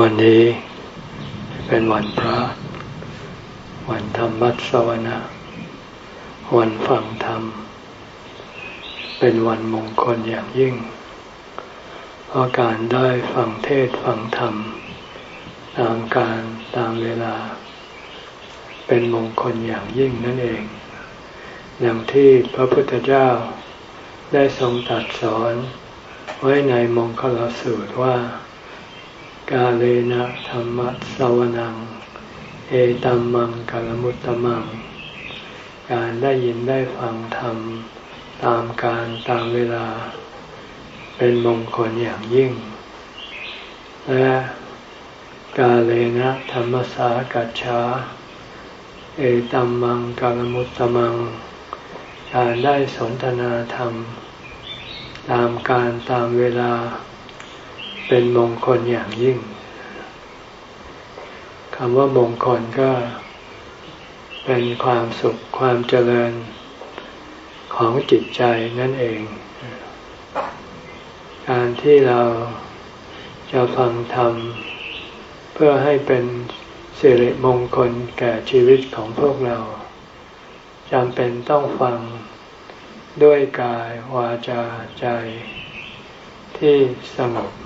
วันนี้เป็นวันพระ วันธรรมัสวนะวันฟังธรรม เป็นวันมงคลอย่างยิ่ง เพราะการได้ฟังเทศฟังธรรม ตามการตามเวลา เป็นมงคลอย่างยิ่งนั่นเอง อย่างที่พระพุทธเจ้าได้ทรงตรัสสอนไว้ในมงคลสูตรว่า กาเลนะธรรมะสวนัง เอตัมมังกาลมุตตมัง การได้ยินได้ฟังธรรม ตามการตามเวลา เป็นมงคลอย่างยิ่ง และกาเลนะธรรมสากัจฉาเอตัมมังกาลมุตตมัง การได้สนทนาธรรม ตามการตามเวลา เป็นมงคลอย่างยิ่งคำว่ามงคลก็เป็นความสุขความเจริญของจิตใจนั่นเอง การที่เราจะฟังธรรม เพื่อให้เป็นสิริมงคลแก่ชีวิตของพวกเราจำเป็นต้องฟังด้วยกายวาจาใจที่สงบ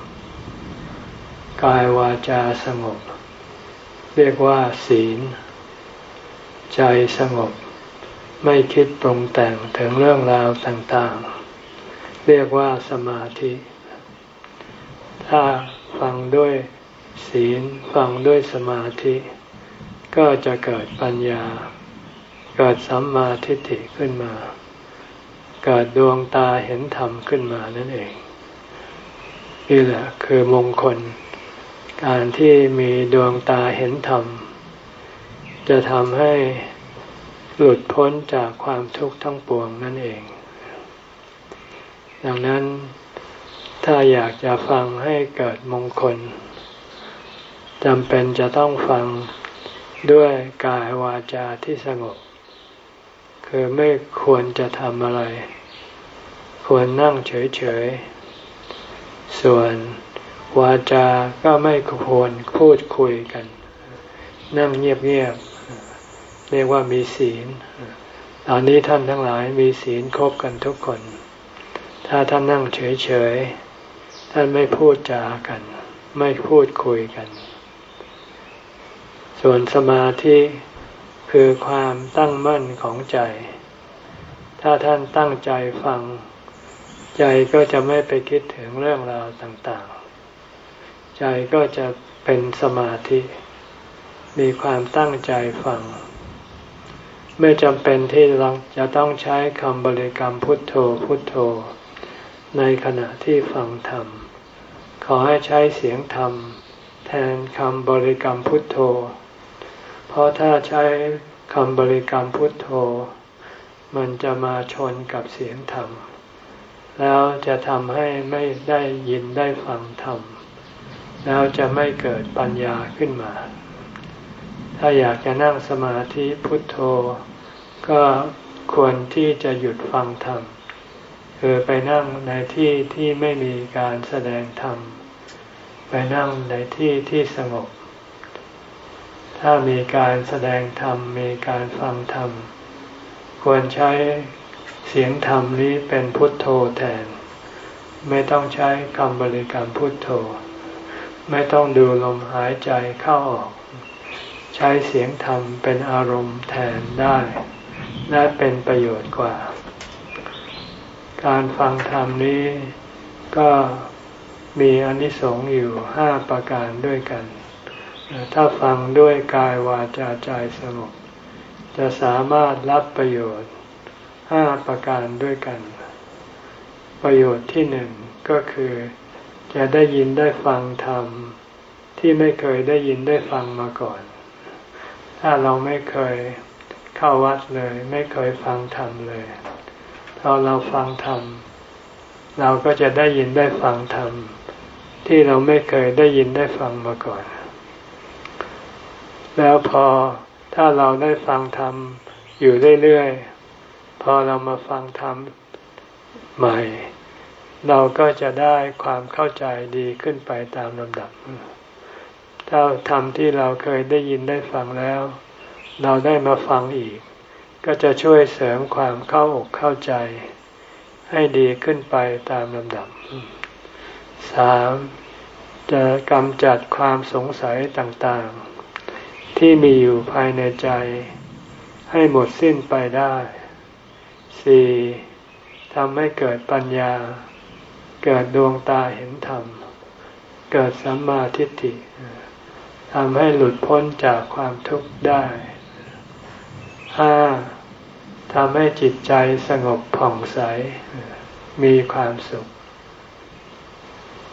กายวาจาสงบ เรียกว่า ศีล ใจสงบ ไม่คิดปรุงแต่งถึงเรื่องราวต่างๆ เรียกว่าสมาธิ ถ้าฟังด้วยศีลฟังด้วยสมาธิ ก็จะเกิดปัญญา เกิดสัมมาทิฏฐิขึ้นมา เกิดดวงตาเห็นธรรมขึ้นมานั่นเอง นี่แหละคือมงคล การที่มีดวงตาเห็นธรรม จะทำให้หลุดพ้นจากความทุกข์ทั้งปวงนั่นเอง ดังนั้นถ้าอยากจะฟังให้เกิดมงคลจำเป็นจะต้องฟังด้วยกายวาจาที่สงบ คือไม่ควรจะทำอะไร ควรนั่งเฉยๆ ส่วน วาจาก็ไม่ควรพูดคุยกัน นั่งเงียบๆเรียกว่ามีศีลตอนนี้ท่านทั้งหลายมีศีลครบกันทุกคน ถ้าท่านนั่งเฉยๆท่านไม่พูดจากัน ไม่พูดคุยกัน ส่วนสมาธิคือความตั้งมั่นของใจ ถ้าท่านตั้งใจฟัง ใจก็จะไม่ไปคิดถึงเรื่องราวต่างๆ ใจก็จะเป็นสมาธิ มีความตั้งใจฟัง ไม่จำเป็นที่เราจะต้องใช้คำบริกรรมพุทโธพุทโธ ในขณะที่ฟังธรรม ขอให้ใช้เสียงธรรม แทนคำบริกรรมพุทโธ เพราะถ้าใช้คำบริกรรมพุทโธ มันจะมาชนกับเสียงธรรม แล้วจะทำให้ไม่ได้ยินได้ฟังธรรม แล้วจะไม่เกิดปัญญาขึ้นมา ถ้าอยากจะนั่งสมาธิพุทโธ ก็ควรที่จะหยุดฟังธรรม คือไปนั่งในที่ที่ไม่มีการแสดงธรรม ไปนั่งในที่ที่สงบ ถ้ามีการแสดงธรรม มีการฟังธรรม ควรใช้เสียงธรรมนี้เป็นพุทโธแทน ไม่ต้องใช้คำบริกรรมพุทโธ ไม่ต้องดูลมหายใจเข้าออก ใช้เสียงธรรมเป็นอารมณ์แทนได้และเป็นประโยชน์กว่า การฟังธรรมนี้ก็มีอนิสงส์อยู่ห้าประการด้วยกัน ถ้าฟังด้วยกายวาจาใจสงบจะสามารถรับประโยชน์ห้าประการด้วยกัน ประโยชน์ที่หนึ่งก็คือ จะได้ยินได้ฟังธรรมที่ไม่เคยได้ยินได้ฟังมาก่อน ถ้าเราไม่เคยเข้าวัดเลย ไม่เคยฟังธรรมเลยพอเราฟังธรรมเราก็จะได้ยินได้ฟังธรรมที่เราไม่เคยได้ยินได้ฟังมาก่อน แล้วพอถ้าเราได้ฟังธรรมอยู่เรื่อยๆ พอเรามาฟังธรรมใหม่ เราก็จะได้ความเข้าใจดีขึ้นไปตามลำดับ ถ้าธรรมที่เราเคยได้ยินได้ฟังแล้ว เราได้มาฟังอีก ก็จะช่วยเสริมความเข้าอกเข้าใจ ให้ดีขึ้นไปตามลำดับสามจะกำจัดความสงสัยต่างๆ ที่มีอยู่ภายในใจ ให้หมดสิ้นไปได้สี่ทำให้เกิดปัญญา เกิดดวงตาเห็นธรรม เกิดสัมมาทิฏฐิทำให้หลุดพ้นจากความทุกข์ได้ห้าทำให้จิตใจสงบผ่องใส มีความสุข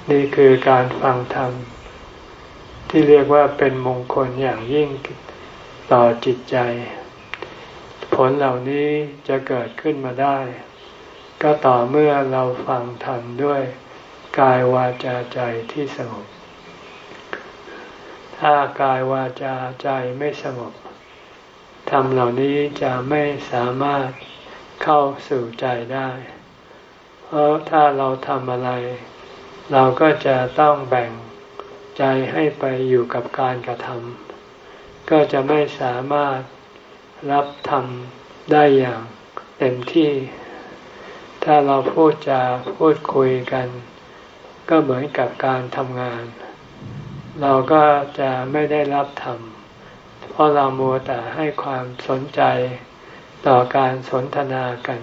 นี่คือการฟังธรรม ที่เรียกว่าเป็นมงคลอย่างยิ่งต่อจิตใจ ผลเหล่านี้จะเกิดขึ้นมาได้ ก็ต่อเมื่อเราฟังธรรมด้วยกายวาจาใจที่สงบ ถ้ากายวาจาใจไม่สงบธรรมเหล่านี้จะไม่สามารถเข้าสู่ใจได้ เพราะถ้าเราทำอะไร เราก็จะต้องแบ่งใจให้ไปอยู่กับการกระทำก็จะไม่สามารถรับธรรมได้อย่างเต็มที่ ถ้าเราพูดจาพูดคุยกัน ก็เหมือนกับการทำงาน เราก็จะไม่ได้รับธรรมเพราะเรามัวแต่ให้ความสนใจต่อการสนทนากัน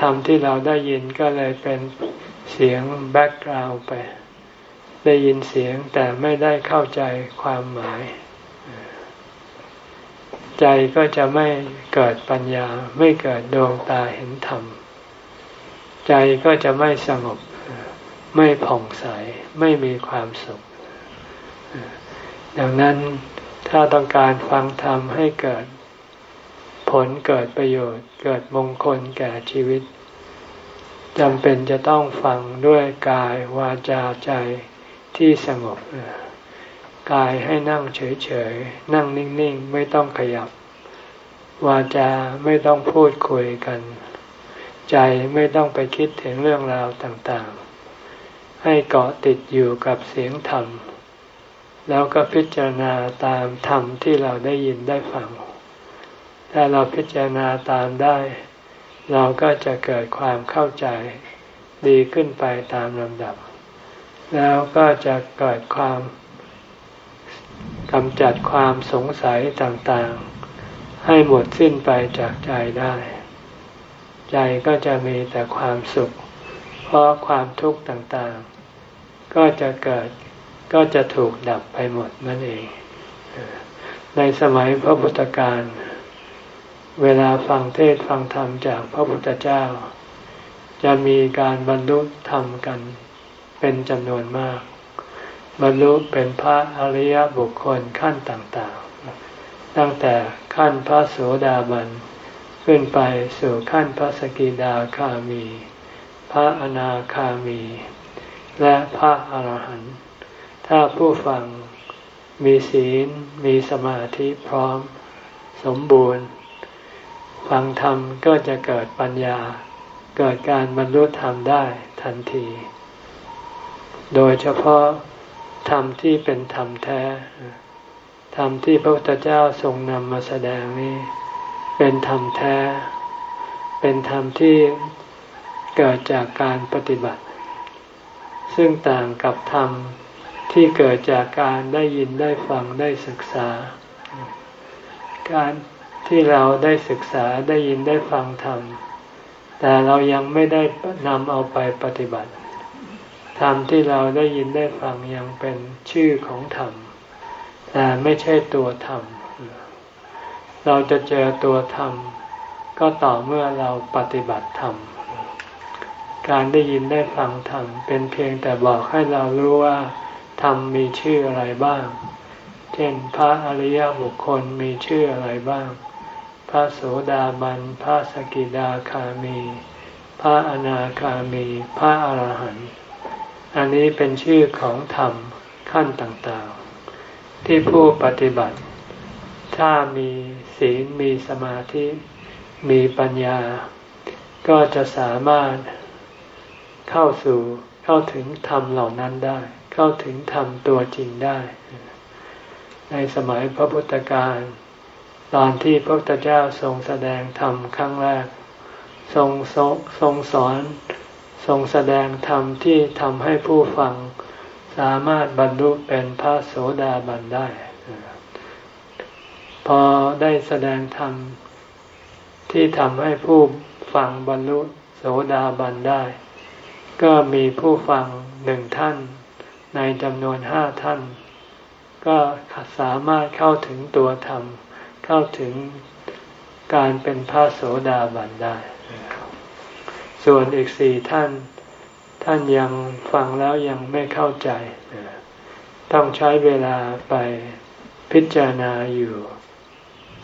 ธรรมที่เราได้ยินก็เลยเป็นเสียงแบ็กกราวไป ได้ยินเสียงแต่ไม่ได้เข้าใจความหมาย ใจก็จะไม่เกิดปัญญาไม่เกิดดวงตาเห็นธรรม ใจก็จะไม่สงบ ไม่ผ่องใส ไม่มีความสุข ดังนั้นถ้าต้องการฟังธรรมให้เกิดผลเกิดประโยชน์ เกิดมงคลแก่ชีวิตจำเป็นจะต้องฟังด้วยกายวาจาใจที่สงบกายให้นั่งเฉยๆ นั่งนิ่งๆ ไม่ต้องขยับ วาจาไม่ต้องพูดคุยกัน ใจไม่ต้องไปคิดถึงเรื่องราวต่างๆ ให้เกาะติดอยู่กับเสียงธรรม แล้วก็พิจารณาตามธรรมที่เราได้ยินได้ฟัง ถ้าเราพิจารณาตามได้ เราก็จะเกิดความเข้าใจดีขึ้นไปตามลำดับ แล้วก็จะเกิดความกำจัดความสงสัยต่างๆ ให้หมดสิ้นไปจากใจได้ ใจก็จะมีแต่ความสุข เพราะความทุกข์ต่างๆ ก็จะเกิดก็จะถูกดับไปหมดนั่นเอง ในสมัยพระพุทธการ เวลาฟังเทศฟังธรรมจากพระพุทธเจ้า จะมีการบรรลุธรรมกันเป็นจำนวนมาก บรรลุเป็นพระอริยบุคคลขั้นต่างๆ ตั้งแต่ขั้นพระโสดาบัน ขึ้นไปสู่ขั้นพระสกิดาคามี พระอนาคามี และพระอรหันต์ถ้าผู้ฟังมีศีลมีสมาธิพร้อมสมบูรณ์ ฟังธรรมก็จะเกิดปัญญา เกิดการบรรลุธรรมได้ทันที โดยเฉพาะธรรมที่เป็นธรรมแท้ ธรรมที่พระพุทธเจ้าทรงนำมาแสดงนี้ เป็นธรรมแท้ เป็นธรรมที่เกิดจากการปฏิบัติ ซึ่งต่างกับธรรมที่เกิดจากการได้ยินได้ฟังได้ศึกษา การที่เราได้ศึกษาได้ยินได้ฟังธรรม แต่เรายังไม่ได้นำเอาไปปฏิบัติ ธรรมที่เราได้ยินได้ฟังยังเป็นชื่อของธรรม แต่ไม่ใช่ตัวธรรม เราจะเจอตัวธรรม ก็ต่อเมื่อเราปฏิบัติธรรม การได้ยินได้ฟังธรรม เป็นเพียงแต่บอกให้เรารู้ว่าธรรมมีชื่ออะไรบ้าง เช่น พระอริยบุคคลมีชื่ออะไรบ้าง พระโสดาบัน พระสกิดาคามี พระอนาคามี พระอรหันต์ อันนี้เป็นชื่อของธรรมขั้นต่างๆ ที่ผู้ปฏิบัติ ถ้ามี ศีลมีสมาธิมีปัญญา ก็จะสามารถเข้าสู่เข้าถึงธรรมเหล่านั้นได้ เข้าถึงธรรมตัวจริงได้ ในสมัยพระพุทธการตอนที่พระพุทธเจ้าทรงแสดงธรรมครั้งแรก ทรงทรงทรงสอนทรงแสดงธรรมที่ทำให้ผู้ฟัง สามารถบรรลุเป็นพระโสดาบันได้ พอได้แสดงธรรมที่ทำให้ผู้ฟังบรรลุโสดาบันได้ ก็มีผู้ฟังหนึ่งท่าน ในจำนวนห้าท่าน ก็สามารถเข้าถึงตัวธรรม เข้าถึงการเป็นพระโสดาบันได้ ส่วนอีกสี่ท่าน ท่านยังฟังแล้วยังไม่เข้าใจ ต้องใช้เวลาไปพิจารณาอยู่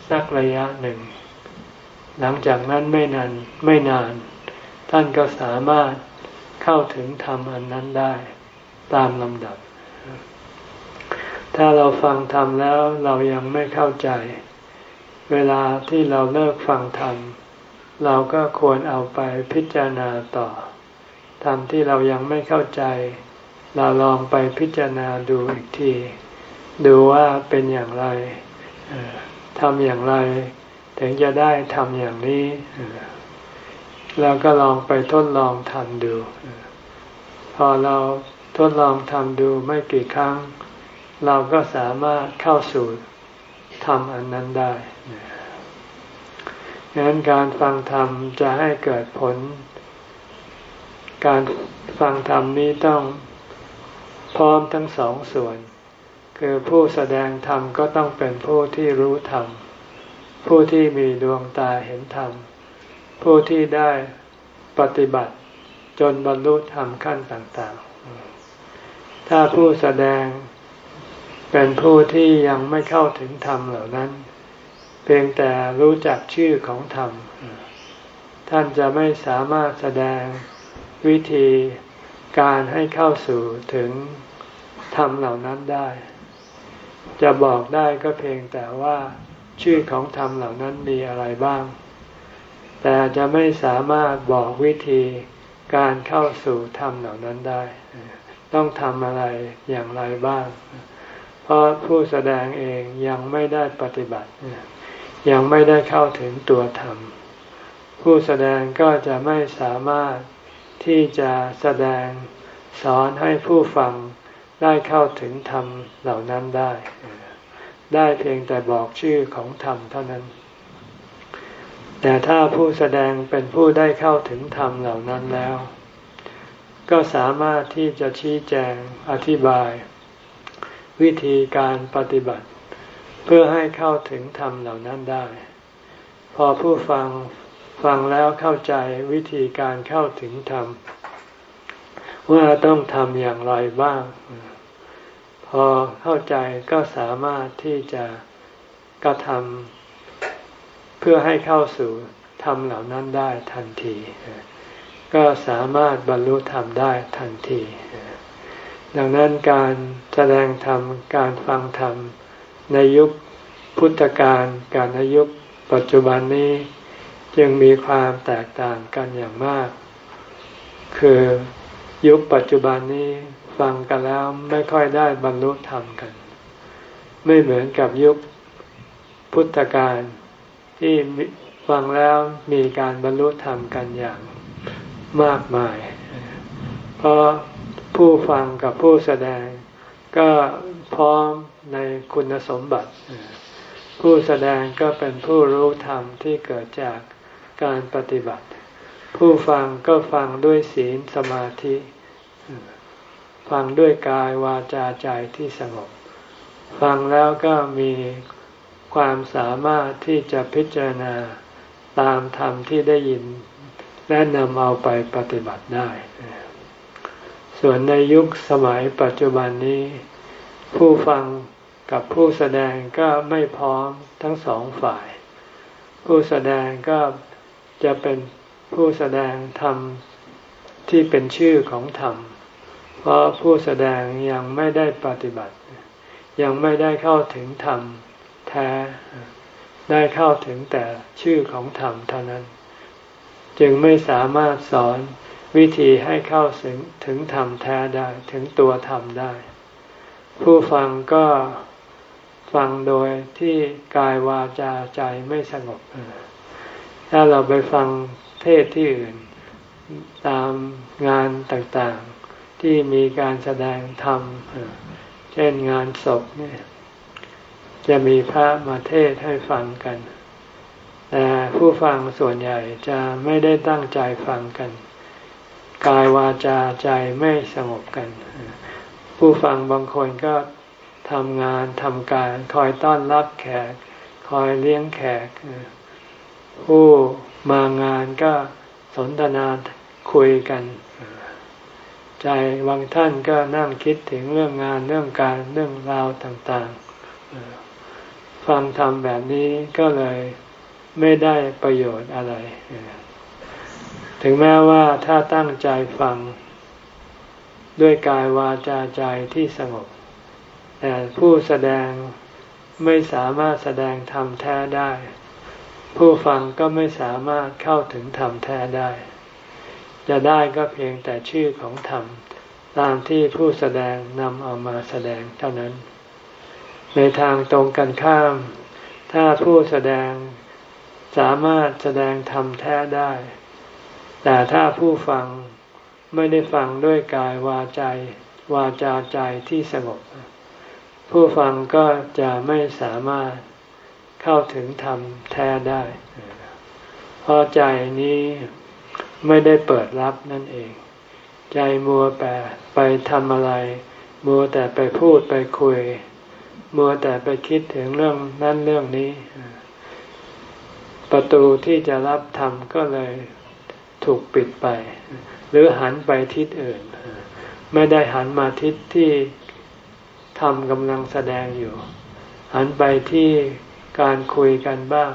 สักระยะหนึ่ง หลังจากนั้นไม่นานไม่นาน ท่านก็สามารถเข้าถึงธรรมอันนั้นได้ตามลำดับ ถ้าเราฟังธรรมแล้วเรายังไม่เข้าใจ เวลาที่เราเลิกฟังธรรมเราก็ควรเอาไปพิจารณาต่อธรรมที่เรายังไม่เข้าใจ เราลองไปพิจารณาดูอีกที ดูว่าเป็นอย่างไร ทำอย่างไร ถึงจะได้ทำอย่างนี้ แล้วก็ลองไปทดลองทำดู พอเราทดลองทำดูไม่กี่ครั้ง เราก็สามารถเข้าสู่ทำอันนั้นได้ดังนั้นการฟังธรรมจะให้เกิดผล การฟังธรรมนี้ต้องพร้อมทั้งสองส่วน คือผู้แสดงธรรมก็ต้องเป็นผู้ที่รู้ธรรม ผู้ที่มีดวงตาเห็นธรรม ผู้ที่ได้ปฏิบัติจนบรรลุธรรมขั้นต่างๆ ถ้าผู้แสดงเป็นผู้ที่ยังไม่เข้าถึงธรรมเหล่านั้น เพียงแต่รู้จักชื่อของธรรม ท่านจะไม่สามารถแสดงวิธีการให้เข้าสู่ถึงธรรมเหล่านั้นได้ จะบอกได้ก็เพียงแต่ว่าชื่อของธรรมเหล่านั้นมีอะไรบ้าง แต่จะไม่สามารถบอกวิธีการเข้าสู่ธรรมเหล่านั้นได้ ต้องทำอะไรอย่างไรบ้าง เพราะผู้แสดงเองยังไม่ได้ปฏิบัติ ยังไม่ได้เข้าถึงตัวธรรม ผู้แสดงก็จะไม่สามารถที่จะแสดงสอนให้ผู้ฟัง ได้เข้าถึงธรรมเหล่านั้นได้ ได้เพียงแต่บอกชื่อของธรรมเท่านั้น แต่ถ้าผู้แสดงเป็นผู้ได้เข้าถึงธรรมเหล่านั้นแล้ว ก็สามารถที่จะชี้แจงอธิบาย วิธีการปฏิบัติ เพื่อให้เข้าถึงธรรมเหล่านั้นได้ พอผู้ฟังฟังแล้วเข้าใจวิธีการเข้าถึงธรรมว่าต้องทำอย่างไรบ้าง พอเข้าใจก็สามารถที่จะกระทำเพื่อให้เข้าสู่ธรรมเหล่านั้นได้ทันที ก็สามารถบรรลุธรรมได้ทันที ดังนั้นการแสดงธรรมการฟังธรรมในยุคพุทธกาลการในยุคปัจจุบันนี้จึงมีความแตกต่างกันอย่างมาก คือยุคปัจจุบันนี้ ฟังกันแล้วไม่ค่อยได้บรรลุธรรมกัน ไม่เหมือนกับยุคพุทธกาลที่ฟังแล้วมีการบรรลุธรรมกันอย่างมากมาย เพราะผู้ฟังกับผู้แสดงก็พร้อมในคุณสมบัติ ผู้แสดงก็เป็นผู้รู้ธรรมที่เกิดจากการปฏิบัติ ผู้ฟังก็ฟังด้วยศีลสมาธิ ฟังด้วยกายวาจาใจที่สงบ ฟังแล้วก็มีความสามารถที่จะพิจารณาตามธรรมที่ได้ยิน และนำเอาไปปฏิบัติได้ ส่วนในยุคสมัยปัจจุบันนี้ ผู้ฟังกับผู้แสดงก็ไม่พร้อมทั้งสองฝ่าย ผู้แสดงก็จะเป็นผู้แสดงธรรมที่เป็นชื่อของธรรม เพราะผู้แสดงยังไม่ได้ปฏิบัติ ยังไม่ได้เข้าถึงธรรมแท้ ได้เข้าถึงแต่ชื่อของธรรมเท่านั้น จึงไม่สามารถสอนวิธีให้เข้าถึงถึงธรรมแท้ได้ถึงตัวธรรมได้ ผู้ฟังก็ฟังโดยที่กายวาจาใจไม่สงบ ถ้าเราไปฟังเทศที่อื่น ตามงานต่าง ที่มีการแสดงธรรม เช่นงานศพเนี่ยจะมีพระมาเทศให้ฟังกัน แต่ผู้ฟังส่วนใหญ่จะไม่ได้ตั้งใจฟังกัน กายวาจาใจไม่สงบกัน ผู้ฟังบางคนก็ทำงานทำการคอยต้อนรับแขก คอยเลี้ยงแขก ผู้มางานก็สนทนาคุยกัน ใจบางท่านก็นั่งคิดถึงเรื่องงานเรื่องการเรื่องราวต่างๆ ฟังทำแบบนี้ก็เลยไม่ได้ประโยชน์อะไร ถึงแม้ว่าถ้าตั้งใจฟังด้วยกายวาจาใจที่สงบ แต่ผู้แสดงไม่สามารถแสดงธรรมแท้ได้ ผู้ฟังก็ไม่สามารถเข้าถึงธรรมแท้ได้ จะได้ก็เพียงแต่ชื่อของธรรม ตามที่ผู้แสดงนำเอามาแสดงเท่านั้น ในทางตรงกันข้าม ถ้าผู้แสดงสามารถแสดงธรรมแท้ได้ แต่ถ้าผู้ฟังไม่ได้ฟังด้วยกายวาใจวาจาใจที่สงบ ผู้ฟังก็จะไม่สามารถเข้าถึงธรรมแท้ได้ เพราะใจนี้ ไม่ได้เปิดรับนั่นเอง ใจมัวแปไปทำอะไร มัวแต่ไปพูดไปคุย มัวแต่ไปคิดถึงเรื่องนั้นเรื่องนี้ ประตูที่จะรับธรรมก็เลยถูกปิดไป หรือหันไปทิศอื่น ไม่ได้หันมาทิศที่ธรรมกำลังแสดงอยู่ หันไปที่การคุยกันบ้าง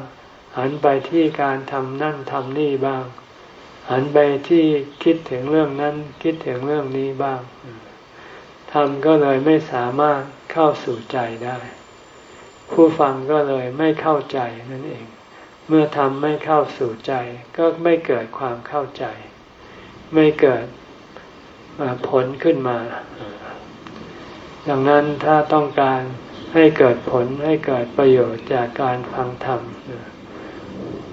หันไปที่การทำนั่นทำนี่บ้าง หันไปที่คิดถึงเรื่องนั้นคิดถึงเรื่องนี้บ้างธรรมก็เลยไม่สามารถเข้าสู่ใจได้ ผู้ฟังก็เลยไม่เข้าใจนั่นเอง เมื่อทำไม่เข้าสู่ใจ ก็ไม่เกิดความเข้าใจ ไม่เกิดผลขึ้นมา ดังนั้นถ้าต้องการให้เกิดผลให้เกิดประโยชน์จากการฟังธรรม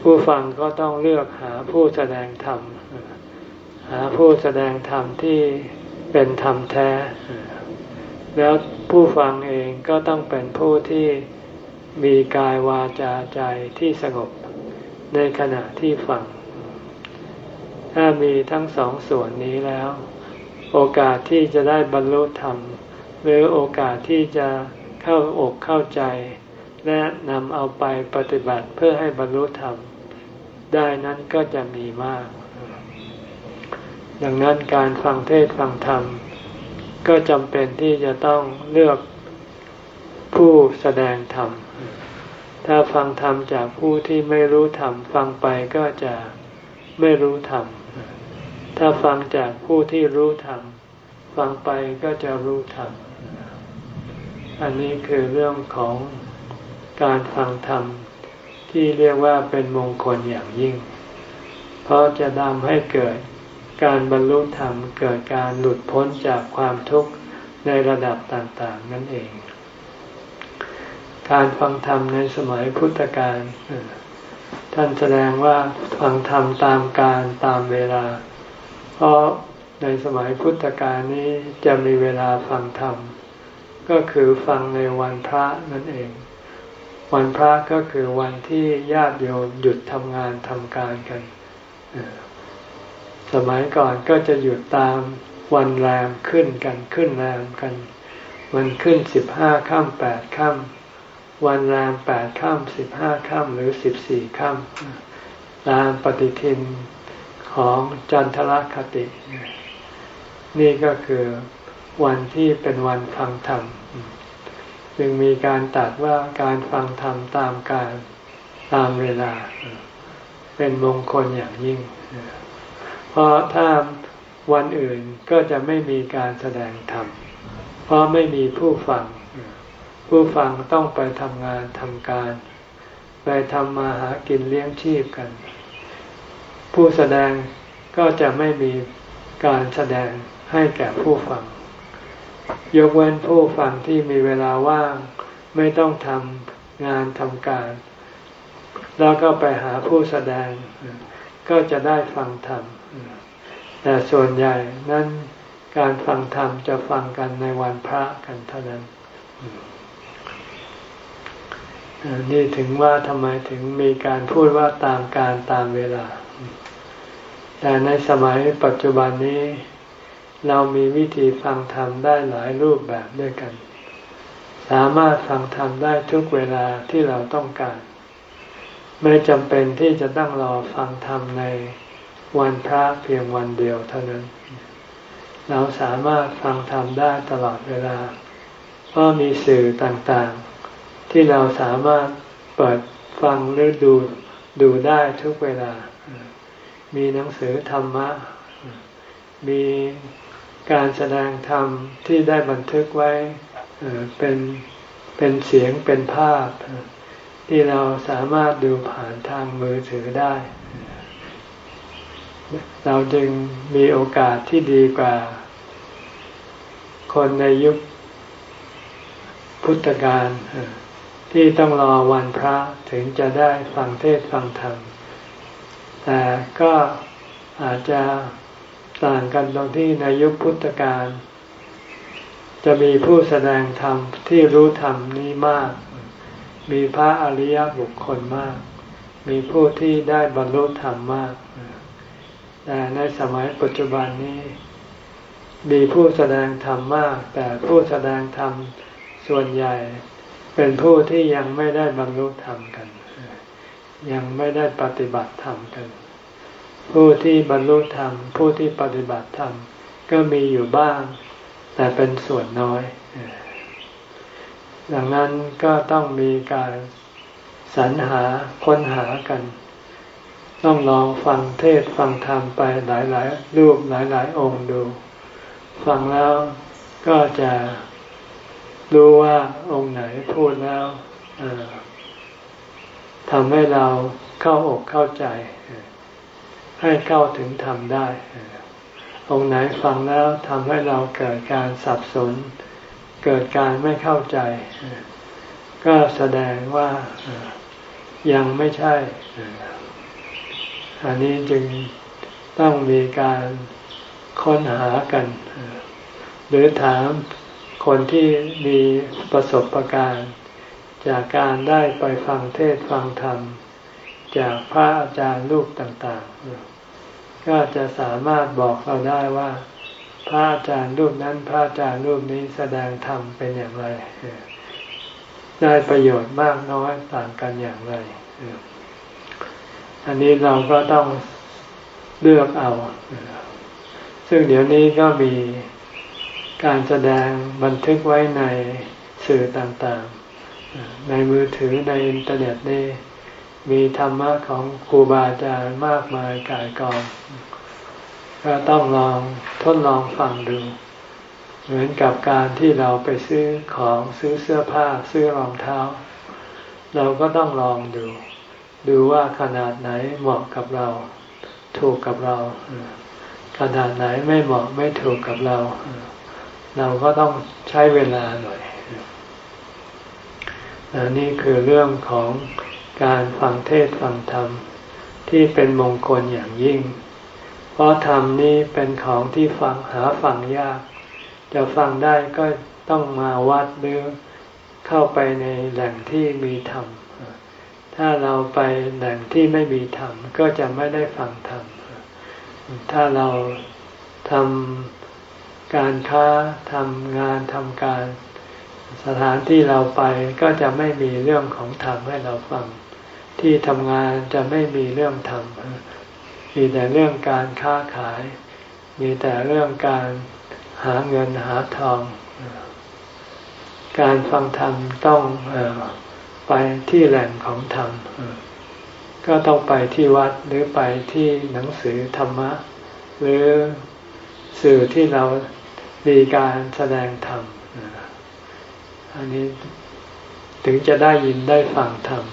ผู้ฟังก็ต้องเลือกหาผู้แสดงธรรม หาผู้แสดงธรรมที่เป็นธรรมแท้ แล้วผู้ฟังเองก็ต้องเป็นผู้ที่มีกายวาจาใจที่สงบในขณะที่ฟัง ถ้ามีทั้งสองส่วนนี้แล้ว โอกาสที่จะได้บรรลุธรรม หรือโอกาสที่จะเข้าอกเข้าใจ และนำเอาไปปฏิบัติเพื่อให้บรรลุธรรม ได้นั้นก็จะมีมาก ดังนั้นการฟังเทศฟังธรรม ก็จำเป็นที่จะต้องเลือกผู้แสดงธรรม ถ้าฟังธรรมจากผู้ที่ไม่รู้ธรรม ฟังไปก็จะไม่รู้ธรรม ถ้าฟังจากผู้ที่รู้ธรรม ฟังไปก็จะรู้ธรรม อันนี้คือเรื่องของการฟังธรรม ที่เรียกว่าเป็นมงคลอย่างยิ่ง เพราะจะทำให้เกิดการบรรลุธรรมเกิดการหลุดพ้นจากความทุกข์ในระดับต่างๆ นั่นเอง การฟังธรรมในสมัยพุทธกาลท่านแสดงว่าฟังธรรมตามการตามเวลา เพราะในสมัยพุทธกาลนี้จะมีเวลาฟังธรรม ก็คือฟังในวันพระนั่นเอง วันพระก็คือวันที่ญาติโยมหยุดทำงานทำการกัน สมัยก่อนก็จะหยุดตามวันแรมขึ้นกันขึ้นแรมกัน วันขึ้นสิบห้าค่ำแปดค่ำวันแรมแปดค่ำสิบห้าค่ำหรือสิบสี่ค่ำตามปฏิทินของจันทรคติ นี่ก็คือวันที่เป็นวันฟังธรรม จึงมีการตัดว่าการฟังธรรมตามการตามเวลา เป็นมงคลอย่างยิ่ง เพราะถ้าวันอื่นก็จะไม่มีการแสดงธรรม เพราะไม่มีผู้ฟัง ผู้ฟังต้องไปทำงานทำการ ไปทำมาหากินเลี้ยงชีพกัน ผู้แสดงก็จะไม่มีการแสดงให้แก่ผู้ฟัง ยกเว้นผู้ฟังที่มีเวลาว่าง ไม่ต้องทำงานทำการ แล้วก็ไปหาผู้แสดง ก็จะได้ฟังธรรม แต่ส่วนใหญ่นั้นการฟังธรรมจะฟังกันในวันพระกันเท่านั้น นี่ถึงว่าทำไมถึงมีการพูดว่าตามการตามเวลา แต่ในสมัยปัจจุบันนี้ เรามีวิธีฟังธรรมได้หลายรูปแบบด้วยกัน สามารถฟังธรรมได้ทุกเวลาที่เราต้องการ ไม่จำเป็นที่จะต้องรอฟังธรรมในวันพระเพียงวันเดียวเท่านั้น เราสามารถฟังธรรมได้ตลอดเวลา เพราะมีสื่อต่างๆ ที่เราสามารถเปิดฟังหรือดูดูได้ทุกเวลา มีหนังสือธรรมะ มี การแสดงธรรมที่ได้บันทึกไว้เป็นเป็นเสียงเป็นภาพ ที่เราสามารถดูผ่านทางมือถือได้ เราจึงมีโอกาสที่ดีกว่า คนในยุคพุทธกาลที่ต้องรอวันพระถึงจะได้ฟังเทศฟังธรรม แต่ก็อาจจะ ต่างกันตรงที่ในยุคพุทธกาลจะมีผู้แสดงธรรมที่รู้ธรรมนี้มาก มีพระอริยบุคคลมาก มีผู้ที่ได้บรรลุธรรมมาก แต่ในสมัยปัจจุบันนี้ มีผู้แสดงธรรมมาก แต่ผู้แสดงธรรมส่วนใหญ่ เป็นผู้ที่ยังไม่ได้บรรลุธรรมกัน ยังไม่ได้ปฏิบัติธรรมกัน ผู้ที่บรรลุธรรม ผู้ที่ปฏิบัติธรรม ก็มีอยู่บ้าง แต่เป็นส่วนน้อย ดังนั้นก็ต้องมีการสรรหาค้นหากัน ต้องลองฟังเทศฟังธรรมไปหลายๆ รูปหลายๆ องค์ดู ฟังแล้วก็จะรู้ว่าองค์ไหนพูดแล้วทำให้เราเข้าอกเข้าใจ ให้เข้าถึงธรรมได้ องค์ไหนฟังแล้วทำให้เราเกิดการสับสน เกิดการไม่เข้าใจ ก็แสดงว่ายังไม่ใช่ อันนี้จึงต้องมีการค้นหากัน หรือถามคนที่มีประสบะการณ์จากการได้ไปฟังเทศฟังธรรม จากพระอาจารย์ลูกต่าง ๆ ก็จะสามารถบอกเราได้ว่า พระอาจารย์รูปนั้นพระอาจารย์รูปนี้แสดงธรรมเป็นอย่างไร ได้ประโยชน์มากน้อยต่างกันอย่างไร อันนี้เราก็ต้องเลือกเอา ซึ่งเดี๋ยวนี้ก็มีการแสดงบันทึกไว้ในสื่อต่างๆ ในมือถือในอินเทอร์เน็ตนี่ มีธรรมะของครูบาอาจารย์มากมายกายกองก็ต้องลองทดลองฟังดู เหมือนกับการที่เราไปซื้อของซื้อเสื้อผ้าซื้อรองเท้า เราก็ต้องลองดู ดูว่าขนาดไหนเหมาะกับเรา ถูกกับเราขนาดไหนไม่เหมาะไม่ถูกกับเรา เราก็ต้องใช้เวลาหน่อยนี่คือเรื่องของ การฟังเทศฟังธรรม ที่เป็นมงคลอย่างยิ่ง เพราะธรรมนี้เป็นของที่ฟังหาฟังยาก จะฟังได้ก็ต้องมาวัดหรือเข้าไปในแหล่งที่มีธรรม ถ้าเราไปแหล่งที่ไม่มีธรรม ก็จะไม่ได้ฟังธรรม ถ้าเราทำการค้าทำงานทำการ สถานที่เราไปก็จะไม่มีเรื่องของธรรมให้เราฟัง ที่ทำงานจะไม่มีเรื่องธรรมมีแต่เรื่องการค้าขาย มีแต่เรื่องการหาเงินหาทอง การฟังธรรมต้องไปที่แหล่งของธรรม ก็ต้องไปที่วัดหรือไปที่หนังสือธรรมะ หรือสื่อที่เรามีการแสดงธรรม อันนี้ถึงจะได้ยินได้ฟังธรรม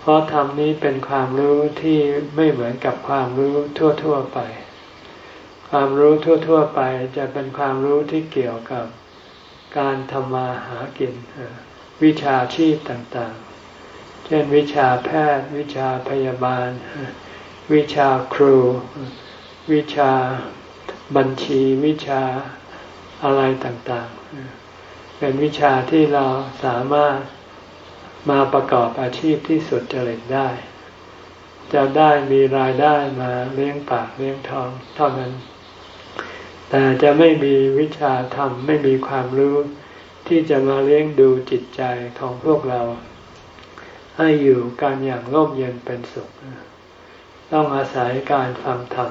เพราะธรรมนี้เป็นความรู้ที่ไม่เหมือนกับความรู้ทั่ว ๆไป ความรู้ทั่ว ๆ ไปจะเป็นความรู้ที่เกี่ยวกับการทำมาหากิน วิชาชีพต่างๆ เช่นวิชาแพทย์ วิชาพยาบาล วิชาครู วิชาบัญชี วิชาอะไรต่างๆ เป็นวิชาที่เราสามารถมาประกอบอาชีพที่สุดจริตได้ จะได้มีรายได้มาเลี้ยงปากเลี้ยงท้องเท่านั้น แต่จะไม่มีวิชาธรรมไม่มีความรู้ที่จะมาเลี้ยงดูจิตใจของพวกเรา ให้อยู่กันอย่างร่มเย็นเป็นสุข ต้องอาศัยการฟังธรรม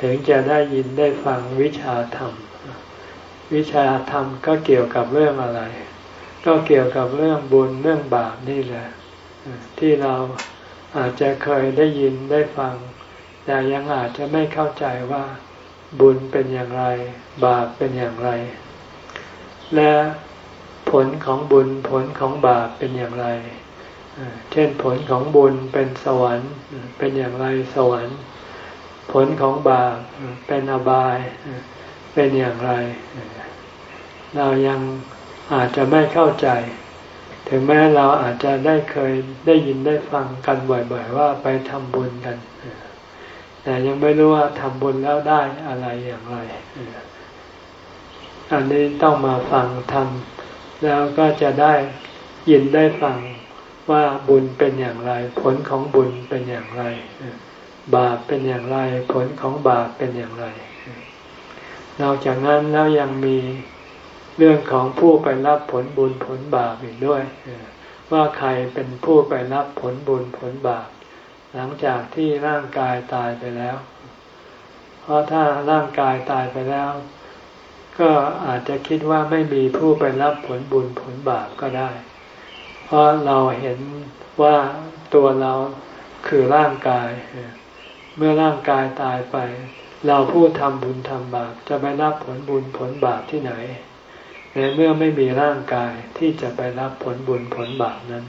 ถึงจะได้ยินได้ฟังวิชาธรรม วิชาธรรมก็เกี่ยวกับเรื่องอะไร ก็เกี่ยวกับเรื่องบุญเรื่องบาปนี่แหละ ที่เราอาจจะเคยได้ยินได้ฟัง แต่ยังอาจจะไม่เข้าใจว่าบุญเป็นอย่างไร บาปเป็นอย่างไร และผลของบุญผลของบาปเป็นอย่างไร เช่นผลของบุญเป็นสวรรค์ เป็นอย่างไรสวรรค์ ผลของบาปเป็นอบาย เป็นอย่างไร เรายังอาจจะไม่เข้าใจ ถึงแม้เราอาจจะได้เคยได้ยินได้ฟังกันบ่อย ๆ ว่าไปทำบุญกัน แต่ยังไม่รู้ว่าทำบุญแล้วได้อะไรอย่างไร อันนี้ต้องมาฟังทำแล้วก็จะได้ยินได้ฟังว่าบุญเป็นอย่างไร ผลของบุญเป็นอย่างไร บาปเป็นอย่างไร ผลของบาปเป็นอย่างไร นอกจากนั้นแล้วยังมี เรื่องของผู้ไปรับผลบุญผลบาปอีกด้วย ว่าใครเป็นผู้ไปรับผลบุญผลบาป หลังจากที่ร่างกายตายไปแล้ว เพราะถ้าร่างกายตายไปแล้ว ก็อาจจะคิดว่าไม่มีผู้ไปรับผลบุญผลบาปก็ได้ เพราะเราเห็นว่าตัวเราคือร่างกาย เมื่อร่างกายตายไป เราผู้ทำบุญทำบาปจะไปรับผลบุญผลบาปที่ไหน ในเมื่อไม่มีร่างกายที่จะไปรับผลบุญผลบาปนั้น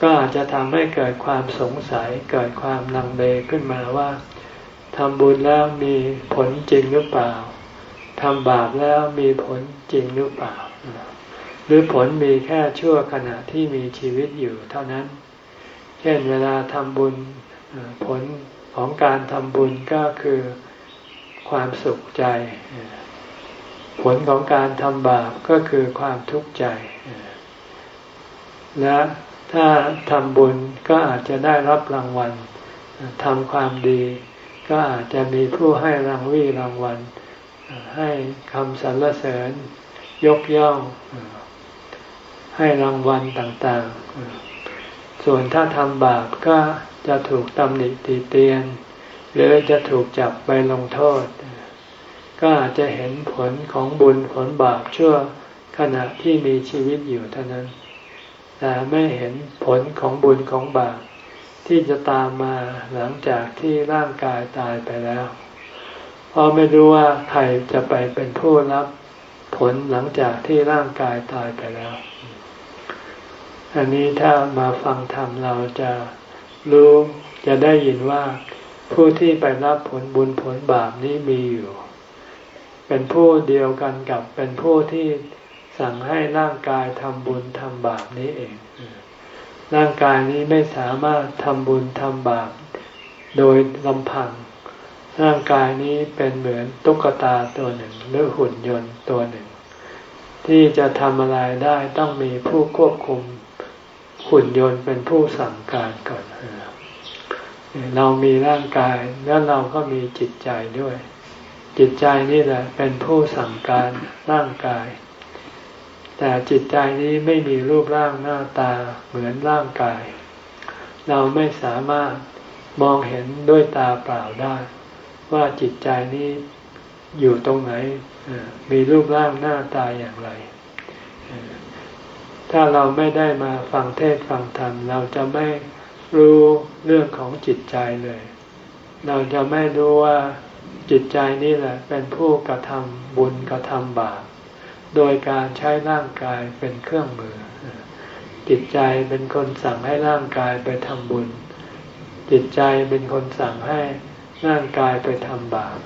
ก็อาจจะทำให้เกิดความสงสัยเกิดความลังเลขึ้นมาว่าทำบุญแล้วมีผลจริงหรือเปล่าทำบาปแล้วมีผลจริงหรือเปล่า หรือผลมีแค่ชั่วขณะที่มีชีวิตอยู่เท่านั้น เช่นเวลาทำบุญผลของการทำบุญก็คือความสุขใจ ผลของการทำบาปก็คือความทุกข์ใจ และถ้าทำบุญก็อาจจะได้รับรางวัลทำความดี ก็อาจจะมีผู้ให้รางวีรางวัล ให้คำสรรเสริญ ยกย่อง ให้รางวัลต่างๆ ส่วนถ้าทำบาปก็จะถูกตำหนิตีเตียน หรือจะถูกจับไปลงโทษ ก็อาจจะเห็นผลของบุญผลบาปชั่วขณะที่มีชีวิตอยู่เท่านั้น แต่ไม่เห็นผลของบุญของบาปที่จะตามมาหลังจากที่ร่างกายตายไปแล้ว เพราะไม่รู้ว่าใครจะไปเป็นผู้รับผลหลังจากที่ร่างกายตายไปแล้ว อันนี้ถ้ามาฟังธรรมเราจะรู้จะได้ยินว่าผู้ที่ไปรับผลบุญผลบาปนี้มีอยู่ เป็นผู้เดียวกันกับเป็นผู้ที่สั่งให้ร่างกายทำบุญทำบาปนี้เอง ร่างกายนี้ไม่สามารถทำบุญทำบาปโดยลำพัง ร่างกายนี้เป็นเหมือนตุ๊กตาตัวหนึ่ง หรือหุ่นยนต์ตัวหนึ่ง ที่จะทำอะไรได้ต้องมีผู้ควบคุมหุ่นยนต์เป็นผู้สั่งการก่อน เรามีร่างกายแล้วเราก็มีจิตใจด้วย จิตใจนี่แหละเป็นผู้สั่งการร่างกาย แต่จิตใจนี้ไม่มีรูปร่างหน้าตาเหมือนร่างกาย เราไม่สามารถมองเห็นด้วยตาเปล่าได้ ว่าจิตใจนี้อยู่ตรงไหนมีรูปร่างหน้าตาอย่างไร ถ้าเราไม่ได้มาฟังเทศฟังธรรม เราจะไม่รู้เรื่องของจิตใจเลย เราจะไม่รู้ว่า จิตใจนี่แหละเป็นผู้กระทำบุญกระทำบาปโดยการใช้ร่างกายเป็นเครื่องมือ จิตใจเป็นคนสั่งให้ร่างกายไปทำบุญ จิตใจเป็นคนสั่งให้ร่างกายไปทำบาป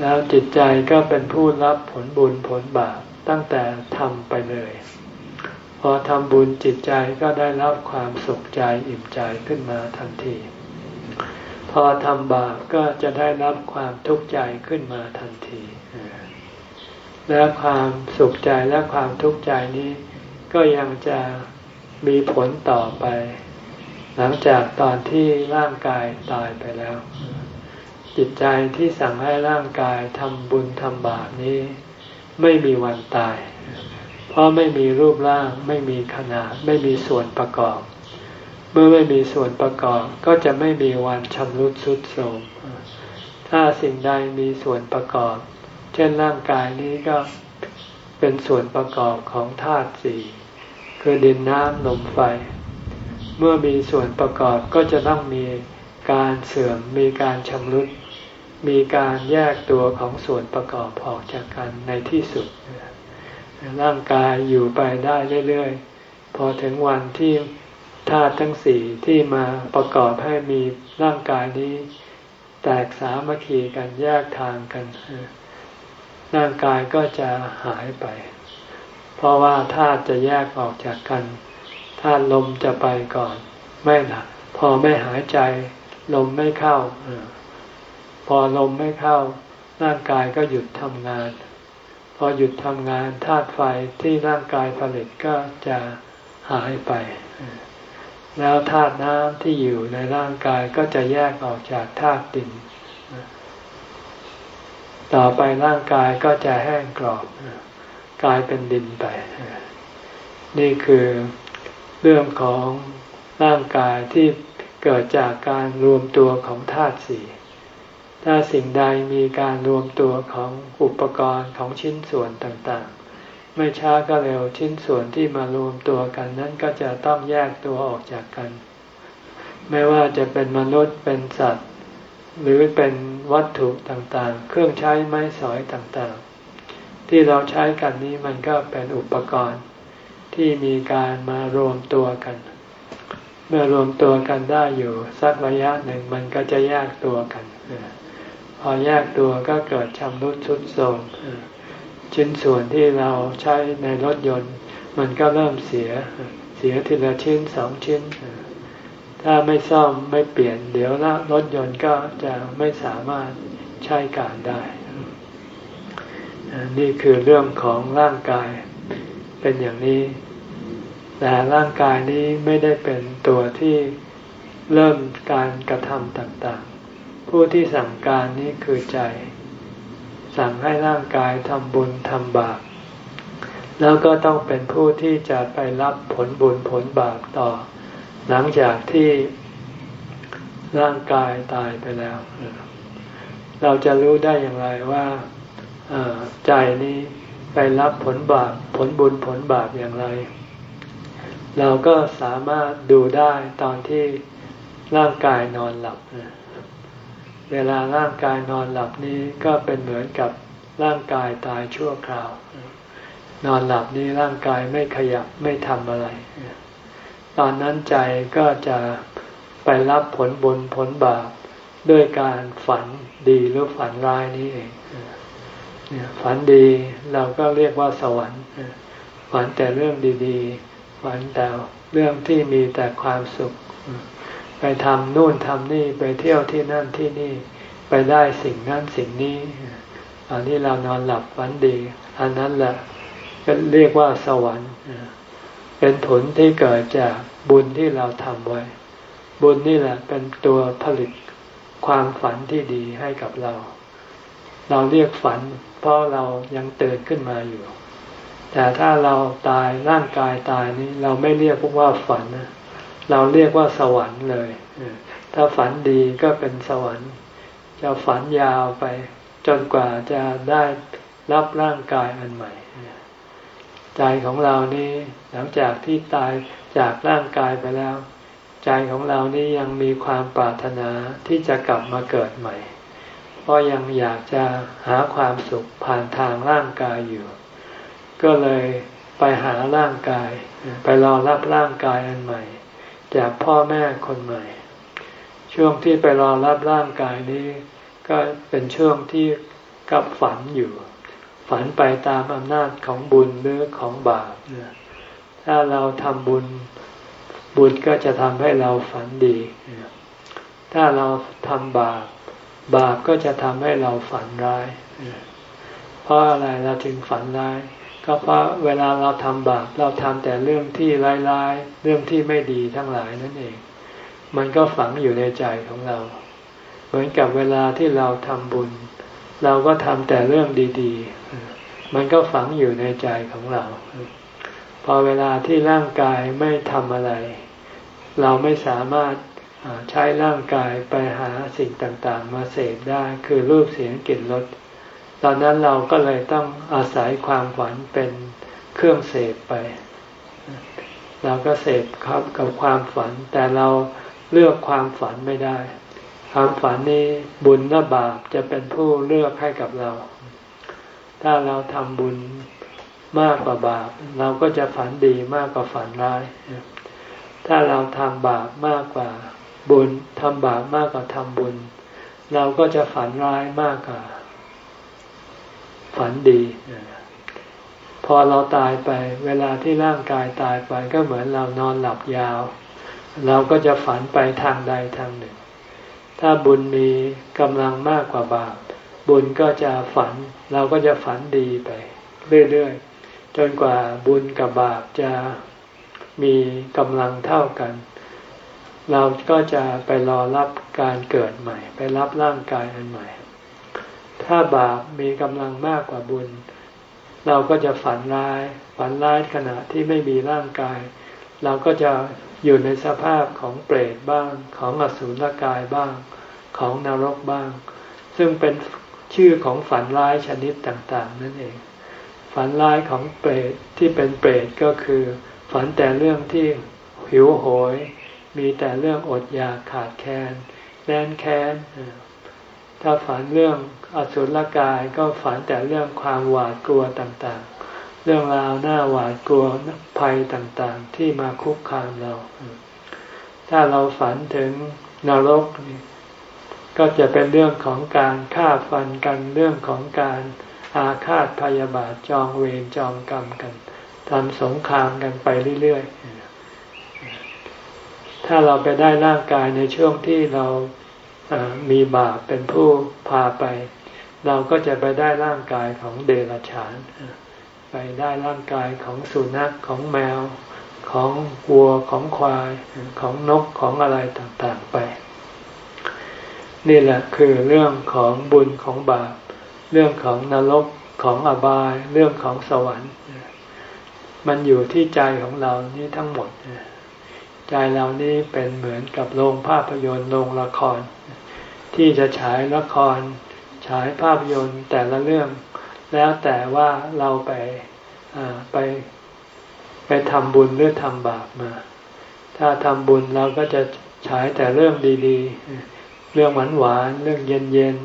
แล้วจิตใจก็เป็นผู้รับผลบุญผลบาปตั้งแต่ทำไปเลย พอทำบุญจิตใจก็ได้รับความสุขใจอิ่มใจขึ้นมาทันที อทำบาปก็จะได้รับความทุกข์ใจขึ้นมาทันที และความสุขใจและความทุกข์ใจนี้ ก็ยังจะมีผลต่อไป หลังจากตอนที่ร่างกายตายไปแล้ว จิตใจที่สั่งให้ร่างกายทำบุญทำบาปนี้ ไม่มีวันตาย เพราะไม่มีรูปร่างไม่มีขนาด ไม่มีส่วนประกอบ มื่อไม่มีส่วนประกอบก็จะไม่มีวันชำรุดทรุดโทรมถ้าสิ่งใดมีส่วนประกอบ เช่นร่างกายนี้ก็เป็นส่วนประกอบของธาตุสี่คือดินน้ำลมไฟ เมื่อมีส่วนประกอบก็จะต้องมีการเสื่อมมีการชำรุด มีการแยกตัวของส่วนประกอบออกจากกันในที่สุด ร่างกายอยู่ไปได้เรื่อยๆ พอถึงวันที่ ธาตุทั้งสี่ที่มาประกอบให้มีร่างกายนี้ แตกสามัคคีกันแยกทางกัน ร่างกายก็จะหายไป เพราะว่าธาตุจะแยกออกจากกันธาตุลมจะไปก่อน ไม่หนักพอไม่หายใจ ลมไม่เข้าพอลมไม่เข้า ร่างกายก็หยุดทำงาน พอหยุดทำงานธาตุไฟที่ร่างกายผลิตก็จะหายไป แล้วธาตุน้ำที่อยู่ในร่างกายก็จะแยกออกจากธาตุดิน ต่อไปร่างกายก็จะแห้งกรอบกลายเป็นดินไป นี่คือเรื่องของร่างกายที่เกิดจากการรวมตัวของธาตุสี่ ถ้าสิ่งใดมีการรวมตัวของอุปกรณ์ของชิ้นส่วนต่าง ไม่ช้าก็เร็วชิ้นส่วนที่มารวมตัวกันนั้นก็จะต้องแยกตัวออกจากกัน ไม่ว่าจะเป็นมนุษย์เป็นสัตว์ หรือเป็นวัตถุต่างๆ เครื่องใช้ไม้สอยต่างๆ ที่เราใช้กันนี้มันก็เป็นอุปกรณ์ที่มีการมารวมตัวกัน เมื่อรวมตัวกันได้อยู่สักระยะหนึ่งมันก็จะแยกตัวกัน พอแยกตัวก็เกิดชำรุดชุดโทรม ชิ้นส่วนที่เราใช้ในรถยนต์ มันก็เริ่มเสียเสียทีละชิ้นสองชิ้น ถ้าไม่ซ่อมไม่เปลี่ยน เดี๋ยวละรถยนต์ก็จะไม่สามารถใช้การได้ นี่คือเรื่องของร่างกายเป็นอย่างนี้ แต่ร่างกายนี้ไม่ได้เป็นตัวที่เริ่มการกระทำต่างๆ ผู้ที่สั่งการนี้คือใจ สั่งให้ร่างกายทำบุญทำบาปแล้วก็ต้องเป็นผู้ที่จะไปรับผลบุญผลบาปต่อ หลังจากที่ร่างกายตายไปแล้ว เราจะรู้ได้อย่างไรว่าใจนี้ไปรับผลบาปผลบุญผลบาปอย่างไร เราก็สามารถดูได้ตอนที่ร่างกายนอนหลับ เวลาร่างกายนอนหลับนี้ก็เป็นเหมือนกับร่างกายตายชั่วคราว นอนหลับนี้ร่างกายไม่ขยับไม่ทำอะไร ตอนนั้นใจก็จะไปรับผลบุญผลบาปด้วยการฝันดีหรือฝันร้ายนี้เองฝันดีเราก็เรียกว่าสวรรค์ ฝันแต่เรื่องดีๆ ฝันแต่เรื่องที่มีแต่ความสุข ไปทำนู่นทำนี่ไปเที่ยวที่นั่นที่นี่ ไปได้สิ่งนั้นสิ่งนี้อันนี้เรานอนหลับฝันดี อันนั้นแหละก็เรียกว่าสวรรค์เป็นผลที่เกิดจากบุญที่เราทำไว้ บุญนี่แหละเป็นตัวผลิตความฝันที่ดีให้กับเรา เราเรียกฝัน เพราะเรายังตื่นขึ้นมาอยู่ แต่ถ้าเราตายร่างกายตายนี้เราไม่เรียกพวกว่าฝันนะ เราเรียกว่าสวรรค์เลย ถ้าฝันดีก็เป็นสวรรค์ จะฝันยาวไปจนกว่าจะได้รับร่างกายอันใหม่ ใจของเรานี่หลังจากที่ตายจากร่างกายไปแล้ว ใจของเรานี่ยังมีความปรารถนาที่จะกลับมาเกิดใหม่ เพราะยังอยากจะหาความสุขผ่านทางร่างกายอยู่ ก็เลยไปหาร่างกาย ไปรอรับร่างกายอันใหม่ จากพ่อแม่คนใหม่ ช่วงที่ไปรอรับร่างกายนี้ ก็เป็นช่วงที่กับฝันอยู่ ฝันไปตามอำนาจของบุญหรือของบาปถ้ถ้าเราทำบุญบุญก็จะทำให้เราฝันดี ถ้าเราทำบาปบาปก็จะทำให้เราฝันร้าย เพราะอะไรเราถึงฝันร้าย ก็เพราะเวลาเราทำบาปเราทำแต่เรื่องที่ร้ายๆ เรื่องที่ไม่ดีทั้งหลายนั่นเอง มันก็ฝังอยู่ในใจของเรา เหมือนกับเวลาที่เราทำบุญ เราก็ทำแต่เรื่องดีๆ มันก็ฝังอยู่ในใจของเรา พอเวลาที่ร่างกายไม่ทำอะไร เราไม่สามารถใช้ร่างกายไปหาสิ่งต่างๆ มาเสพได้คือรูปเสียงกลิ่นรส ตอนนั้นเราก็เลยต้องอาศัยความฝันเป็นเครื่องเสพไป เราก็เสพครับกับความฝัน แต่เราเลือกความฝันไม่ได้ ความฝันนี้บุญและบาปจะเป็นผู้เลือกให้กับเรา ถ้าเราทำบุญมากกว่าบาป เราก็จะฝันดีมากกว่าฝันร้าย ถ้าเราทำบาปมากกว่าบุญทำบาปมากกว่าทำบุญ เราก็จะฝันร้ายมากกว่า ฝันดี พอเราตายไป เวลาที่ร่างกายตายไปก็เหมือนเรานอนหลับยาว เราก็จะฝันไปทางใดทางหนึ่ง ถ้าบุญมีกำลังมากกว่าบาปบุญก็จะฝัน เราก็จะฝันดีไป เรื่อยๆ จนกว่าบุญกับบาปจะมีกำลังเท่ากัน เราก็จะไปรอรับการเกิดใหม่ ไปรับร่างกายอันใหม่ ถ้าบาปมีกำลังมากกว่าบุญ เราก็จะฝันร้าย ฝันร้ายขณะที่ไม่มีร่างกาย เราก็จะอยู่ในสภาพของเปรตบ้าง ของอสุรกายบ้าง ของนรกบ้าง ซึ่งเป็นชื่อของฝันร้ายชนิดต่างๆ นั่นเอง ฝันร้ายของเปรตที่เป็นเปรตก็คือ ฝันแต่เรื่องที่หิวโหย มีแต่เรื่องอดอยากขาดแคลนแน่นแค้นถ้าฝันเรื่อง อสุรกายก็ฝันแต่เรื่องความหวาดกลัวต่างๆ เรื่องราวหน้าหวาดกลัวภัยต่างๆ ที่มาคุกคามเรา ถ้าเราฝันถึงนรกก็จะเป็นเรื่องของการฆ่าฟันกันเรื่องของการอาฆาตพยาบาทจองเวรจองกรรมกันทำสงครามกันไปเรื่อยๆ ถ้าเราไปได้ร่างกายในช่วงที่เรามีบาปเป็นผู้พาไป เราก็จะไปได้ร่างกายของเดรัจฉาน ไปได้ร่างกายของสุนัขของแมว ของวัวของควาย ของนกของอะไรต่างๆไป นี่แหละคือเรื่องของบุญของบาป เรื่องของนรกของอบาย เรื่องของสวรรค์ มันอยู่ที่ใจของเรานี่ทั้งหมด ใจเรานี่เป็นเหมือนกับโรงภาพยนตร์โรงละคร ที่จะฉายละคร ฉายภาพยนตร์แต่ละเรื่อง แล้วแต่ว่าเราไปไปไปทำบุญหรือทำบาปมา ถ้าทำบุญเราก็จะฉายแต่เรื่องดีๆ เรื่องหวานหวานเรื่องเย็นเย็น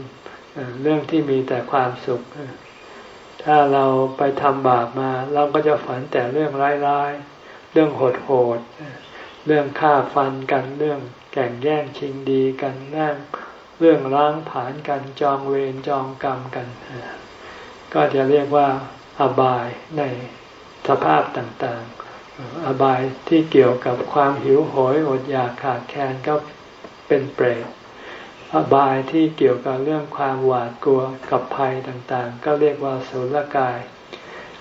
เรื่องที่มีแต่ความสุข ถ้าเราไปทำบาปมา เราก็จะฝันแต่เรื่องร้ายๆ เรื่องโหดๆ เรื่องฆ่าฟันกัน เรื่องแก่งแย่งชิงดีกันเรื่ง เรื่องล้างผานกันจองเวรจองกรรมกัน ก็จะเรียกว่าอบายในสภาพต่างๆ อบายที่เกี่ยวกับความหิวโหยอดอยากขาดแคลนก็เป็นเปรตอบายที่เกี่ยวกับเรื่องความหวาดกลัวกับภัยต่างๆ ก็เรียกว่าสุรกาย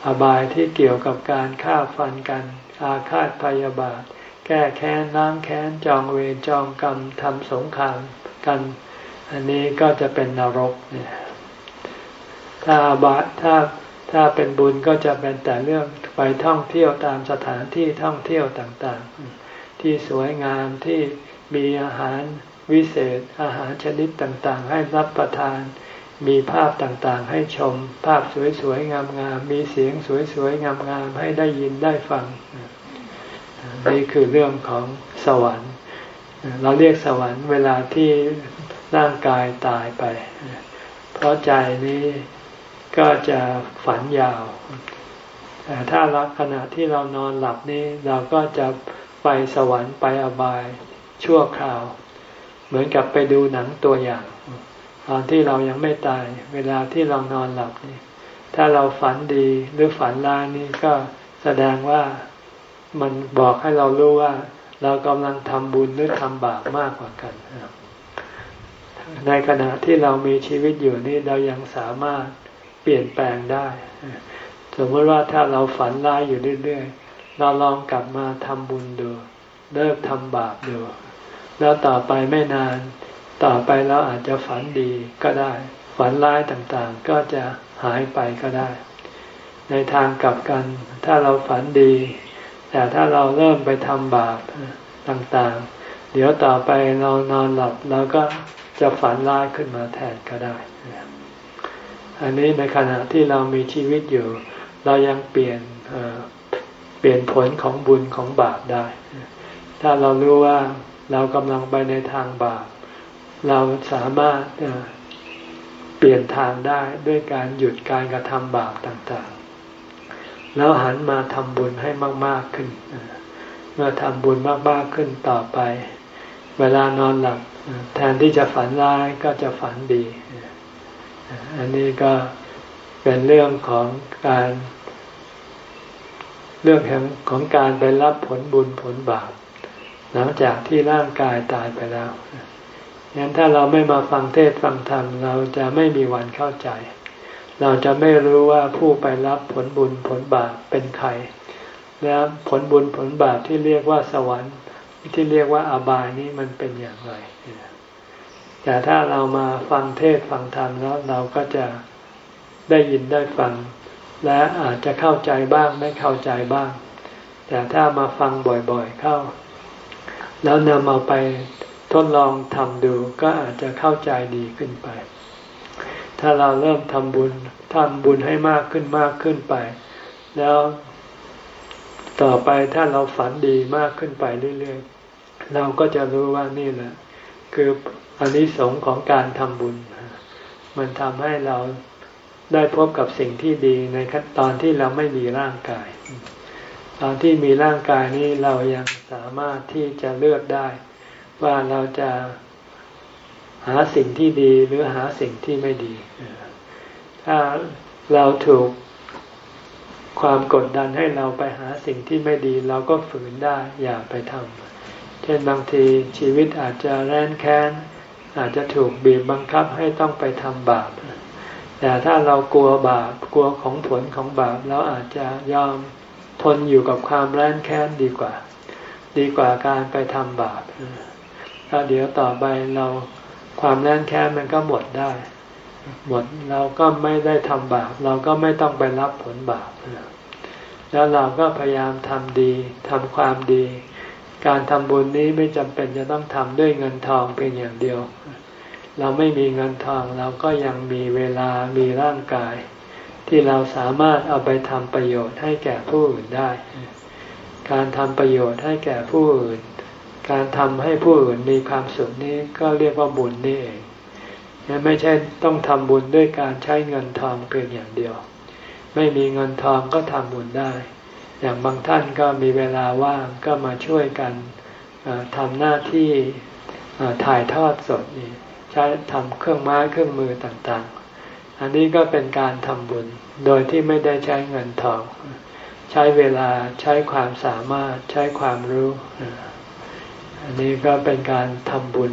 อบายที่เกี่ยวกับการฆ่าฟันกัน อาฆาตพยาบาท แก้แค้นล้างแค้นจองเวรจองกรรมทำสงครามกัน อันนี้ก็จะเป็นนรกเนี่ยถ้าบาถ้าถ้าเป็นบุญก็จะเป็นแต่เรื่องไปท่องเที่ยวตามสถานที่ท่องเที่ยวต่างๆ ที่สวยงามที่มีอาหารวิเศษ อาหารชนิดต่างๆ ให้รับประทาน มีภาพต่างๆ ให้ชม ภาพสวยๆงามๆมีเสียงสวยๆงามๆให้ได้ยินได้ฟังนี่คือเรื่องของสวรรค์ เราเรียกสวรรค์เวลาที่ ร่างกายตายไป เพราะใจนี้ก็จะฝันยาวแต่ถ้ารักขณะที่เรานอนหลับนี้เราก็จะไปสวรรค์ไปอบายชั่วคราว เหมือนกับไปดูหนังตัวอย่าง ตอนที่เรายังไม่ตาย เวลาที่เรานอนหลับนี่ถ้าเราฝันดีหรือฝันร้ายนี่ก็แสดงว่ามันบอกให้เรารู้ว่า เรากำลังทำบุญหรือทำบาปมากกว่ากัน ในขณะที่เรามีชีวิตอยู่นี่เรายังสามารถเปลี่ยนแปลงได้ สมมติว่าถ้าเราฝันร้ายอยู่เรื่อยๆ เราลองกลับมาทำบุญดู เลิกทำบาปดู แล้วต่อไปไม่นาน ต่อไปเราอาจจะฝันดีก็ได้ ฝันร้ายต่างๆ ก็จะหายไปก็ได้ ในทางกลับกัน ถ้าเราฝันดี แต่ถ้าเราเริ่มไปทำบาปต่างๆ เดี๋ยวต่อไปเรานอนหลับเราก็ จะฝันร้ายขึ้นมาแทนก็ได้ อันนี้ในขณะที่เรามีชีวิตอยู่ เรายังเปลี่ยนเปลี่ยนผลของบุญของบาปได้ ถ้าเรารู้ว่าเรากำลังไปในทางบาป เราสามารถเปลี่ยนทางได้ด้วยการหยุดการกระทำบาปต่างๆ แล้วหันมาทำบุญให้มาก ๆขึ้น เมื่อทำบุญมากๆขึ้นต่อไป เวลานอนหลับ แทนที่จะฝันร้ายก็จะฝันดี อันนี้ก็เป็นเรื่องของการ เรื่องของการไปรับผลบุญผลบาปหลังจากที่ร่างกายตายไปแล้วงั้นถ้าเราไม่มาฟังเทศฟังธรรมเราจะไม่มีวันเข้าใจ เราจะไม่รู้ว่าผู้ไปรับผลบุญผลบาปเป็นใคร แล้วผลบุญผลบาปที่เรียกว่าสวรรค์ ที่เรียกว่าอบายนี้มันเป็นอย่างไรแต่ถ้าเรามาฟังเทศฟังธรรมแล้วเราก็จะได้ยินได้ฟัง และอาจจะเข้าใจบ้างไม่เข้าใจบ้าง แต่ถ้ามาฟังบ่อยๆเข้า แล้วนำเอาไปทดลองทำดูก็อาจจะเข้าใจดีขึ้นไป ถ้าเราเริ่มทำบุญทำบุญให้มากขึ้นมากขึ้นไป แล้ว ต่อไปถ้าเราฝันดีมากขึ้นไปเรื่อยๆ เราก็จะรู้ว่านี่แหละ คืออันนี้สงของการทำบุญ มันทำให้เราได้พบกับสิ่งที่ดีในขั้นตอนที่เราไม่มีร่างกาย ตอนที่มีร่างกายนี้เรายังสามารถที่จะเลือกได้ ว่าเราจะหาสิ่งที่ดีหรือหาสิ่งที่ไม่ดี ถ้าเราถูก ความกดดันให้เราไปหาสิ่งที่ไม่ดีเราก็ฝืนได้อย่าไปทำเช่นบางทีชีวิตอาจจะแร้นแค้นอาจจะถูกบีบบังคับให้ต้องไปทำบาป แต่ถ้าเรากลัวบาปกลัวของผลของบาปเราอาจจะยอมทนอยู่กับความแร้นแค้นดีกว่า ดีกว่าการไปทำบาปถ้าเดี๋ยวต่อไปเราความแร้นแค้นมันก็หมดได้ หมดเราก็ไม่ได้ทำบาปเราก็ไม่ต้องไปรับผลบาปแล้วเราก็พยายามทำดีทำความดี การทำบุญนี้ไม่จำเป็นจะต้องทำด้วยเงินทองเพียงอย่างเดียว เราไม่มีเงินทองเราก็ยังมีเวลามีร่างกาย ที่เราสามารถเอาไปทำประโยชน์ให้แก่ผู้อื่นได้ การทำประโยชน์ให้แก่ผู้อื่น การทำให้ผู้อื่นมีความสุขนี้ก็เรียกว่าบุญนี่เอง ไม่ใช่ต้องทำบุญด้วยการใช้เงินทองเพียงอย่างเดียว ไม่มีเงินทองก็ทำบุญได้ อย่างบางท่านก็มีเวลาว่างก็มาช่วยกันทำหน้าที่ถ่ายทอดสดนี่ใช้ทำเครื่องไม้เครื่องมือต่างๆ อันนี้ก็เป็นการทำบุญโดยที่ไม่ได้ใช้เงินทอง ใช้เวลาใช้ความสามารถใช้ความรู้ อันนี้ก็เป็นการทำบุญ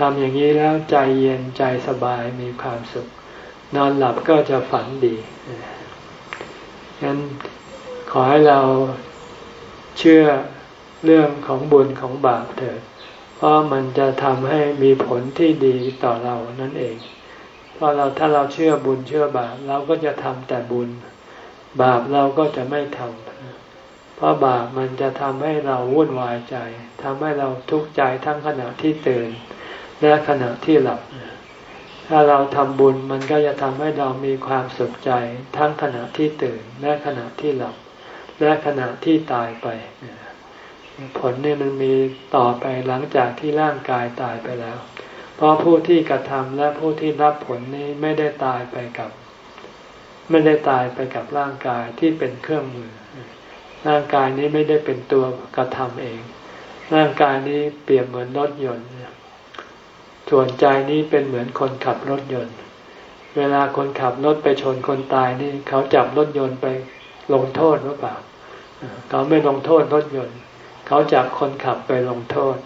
ทำอย่างนี้แล้วใจเย็นใจสบายมีความสุข นอนหลับก็จะฝันดีฉะนั้นขอให้เราเชื่อเรื่องของบุญของบาปเถิด เพราะมันจะทำให้มีผลที่ดีต่อเรานั่นเอง เพราะเราถ้าเราเชื่อบุญเชื่อบาปเราก็จะทำแต่บุญ บาปเราก็จะไม่ทำเพราะบาปมันจะทำให้เราวุ่นวายใจทำให้เราทุกข์ใจทั้งขณะที่ตื่น และขณะที่หลับ ถ้าเราทำบุญมันก็จะทำให้เรามีความสุขใจ ทั้งขณะที่ตื่น และขณะที่หลับ และขณะที่ตายไป ผลนี่มันมีต่อไปหลังจากที่ร่างกายตายไปแล้ว เพราะผู้ที่กระทำและผู้ที่รับผลนี้ไม่ได้ตายไปกับ ไม่ได้ตายไปกับร่างกายที่เป็นเครื่องมือ ร่างกายนี้ไม่ได้เป็นตัวกระทำเอง ร่างกายนี้เปรียบเหมือนรถยนต์ ส่วนใจนี้เป็นเหมือนคนขับรถยนต์ เวลาคนขับรถไปชนคนตายนี่เขาจับรถยนต์ไปลงโทษหรือเปล่าเขาไม่ลงโทษรถยนต์ เขาจับคนขับไปลงโทษ